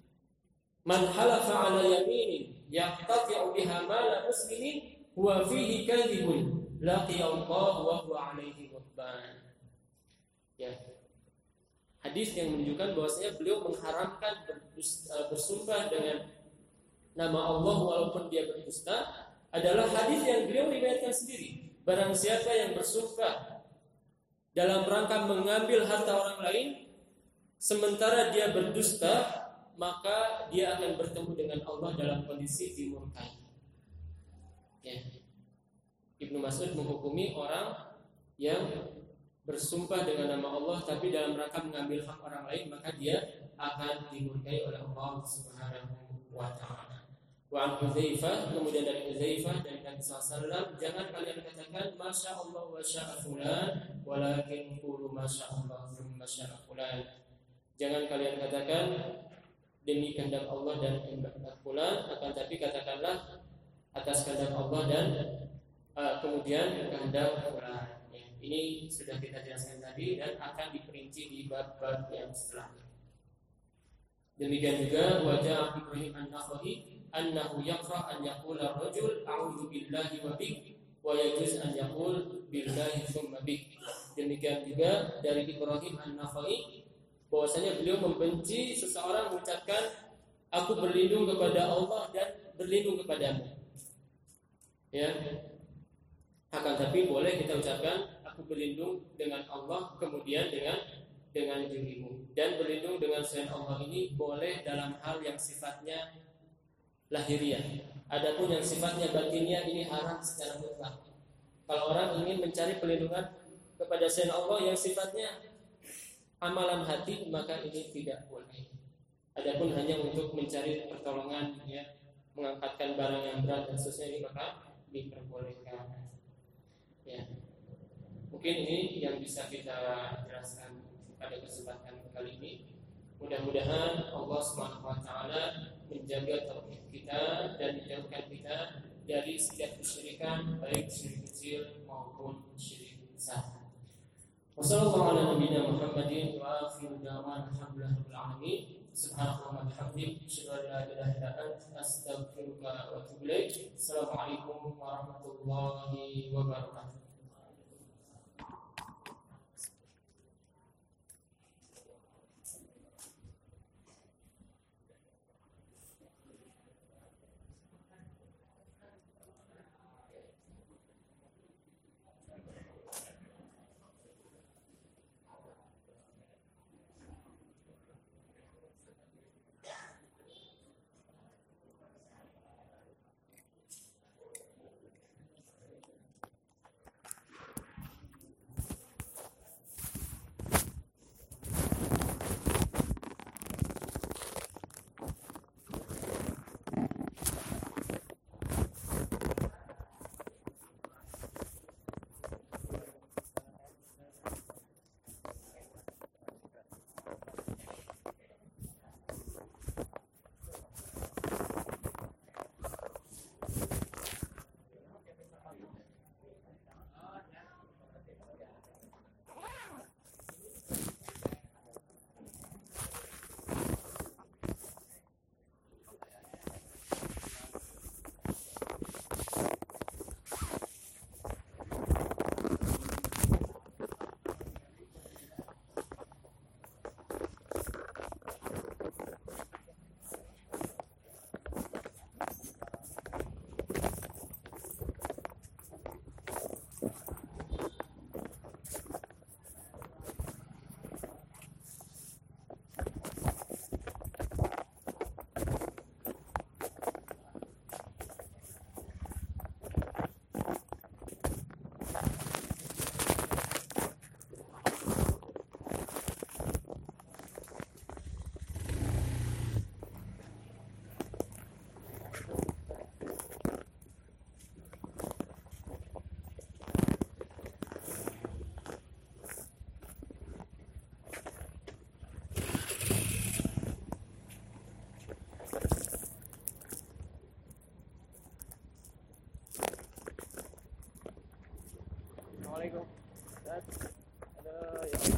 Man halafa ala yaminin yaqtati'u biha mala muslimin huwa fihi kadhibun laqiya Allah wa huwa alaihi ghadban. Ya. Hadis yang menunjukkan bahwasanya beliau mengharamkan eh, bersumpah dengan nama Allah walaupun dia berdusta adalah hadis yang beliau riwayatkan sendiri. Barang siapa yang bersumpah dalam rangka mengambil harta orang lain sementara dia berdusta maka dia akan bertemu dengan Allah dalam kondisi dimurkai. Ya. Ibnu Mas'ud menghukumi orang yang bersumpah dengan nama Allah tapi dalam rangka mengambil hak orang lain maka dia akan dimurkai oleh Allah Subhanahu wa taala. Wa an kemudian dari Hudzaifah dari Nabi sallallahu jangan kalian katakan masya Allah wa syaa fulan walakin qulu masya Allah wa syaa fulan. Jangan kalian katakan demi kehendak Allah dan kehendak fulan akan tapi katakanlah atas kehendak Allah dan uh, kemudian kehendak fulan ya, ini sudah kita jelaskan tadi dan akan diperinci di bab-bab yang setelahnya. Demikian juga wajah Ibrahim an-Nakhai annahu yaqra an yaqula rajul a'udzu billahi wa bik wa yajuz an yaqul billahi thumma bik demikian juga dari Ibrahim an-Nakhai bahwasanya beliau membenci seseorang mengucapkan aku berlindung kepada Allah dan berlindung kepadamu. Ya. Akan tapi boleh kita ucapkan aku berlindung dengan Allah kemudian dengan dengan dirimu dan berlindung dengan selain Allah ini boleh dalam hal yang sifatnya lahiriah. Adapun yang sifatnya batinnya ini haram secara mutlak. Kalau orang ingin mencari perlindungan kepada selain Allah yang sifatnya amalan hati maka ini tidak boleh. Adapun hanya untuk mencari pertolongan ya, mengangkatkan barang yang berat dan seterusnya ini maka diperbolehkan. Ya. Mungkin ini yang bisa kita jelaskan pada kesempatan kali ini. Mudah-mudahan Allah Subhanahu wa taala menjaga tauhid kita dan menjauhkan kita dari setiap kesyirikan baik syirik kecil maupun syirik besar. وصلى الله على نبينا محمد وآخر دعوانا الحمد لله رب العالمين. سبحانك اللهم وبحمدك أشهد أن لا إله إلا أنت أستغفرك وأتوب إليك. السلام عليكم ورحمة الله وبركاته. Aduh, ya.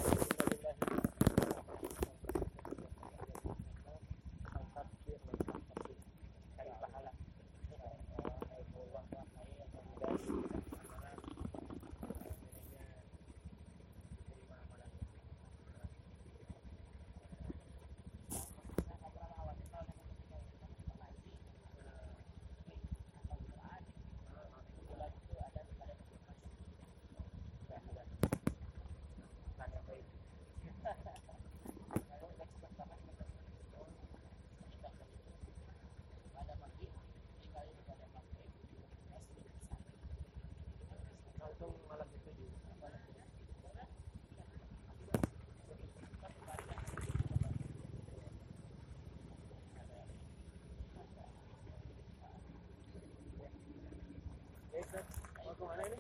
Mau ke mana ini?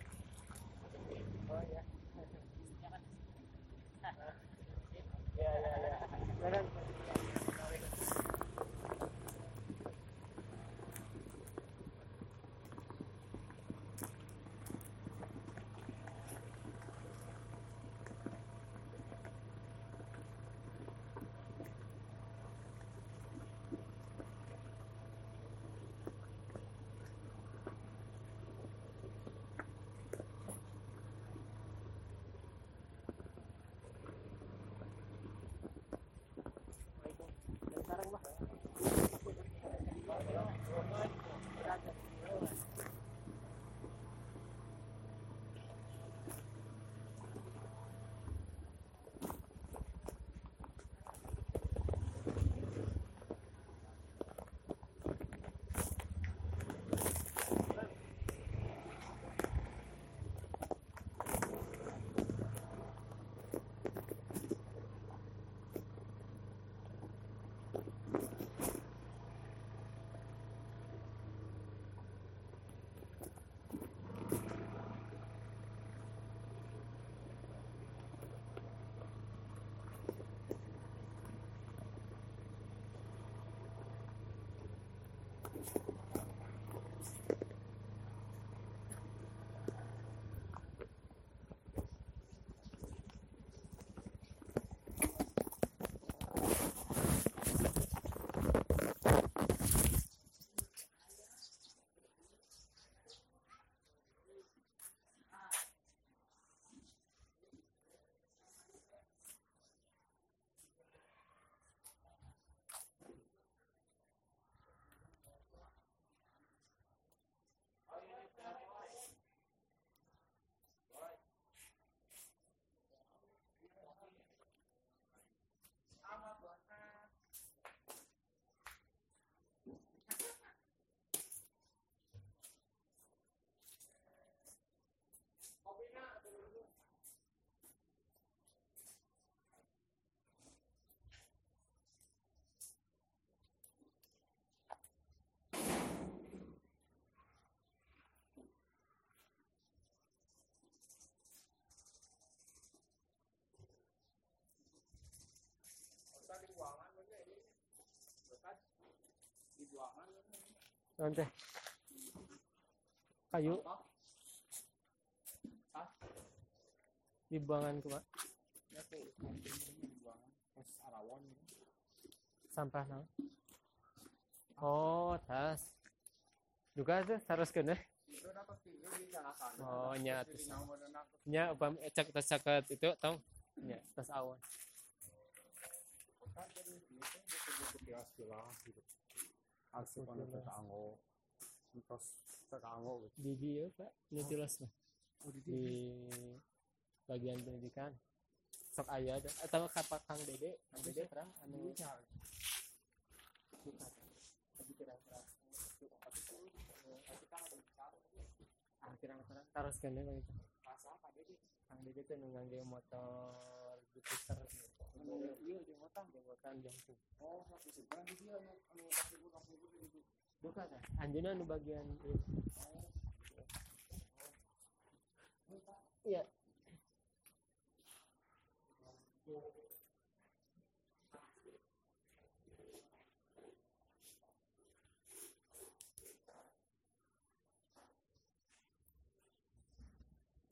Oh ya. Ya Nanti. Kayu. Di buangan ke, Pak. Sampah no. Oh, tas. Juga tuh terus kene. Oh, nya terus. Nya upam cek tas caket itu tau. Nya tas awan. Terus teranggo gitu. Di dia, Pak. Ini jelas nah. Oh, di Di bagian pendidikan. Sok aya ada. Atau kapak Kang Dede, Kang Dede terang anu terus kene begitu. Kang Dede tuh nunggang motor Jupiter. Iya, motor jangkung. Bukan kan? Anjuna bagian ieu. Iya.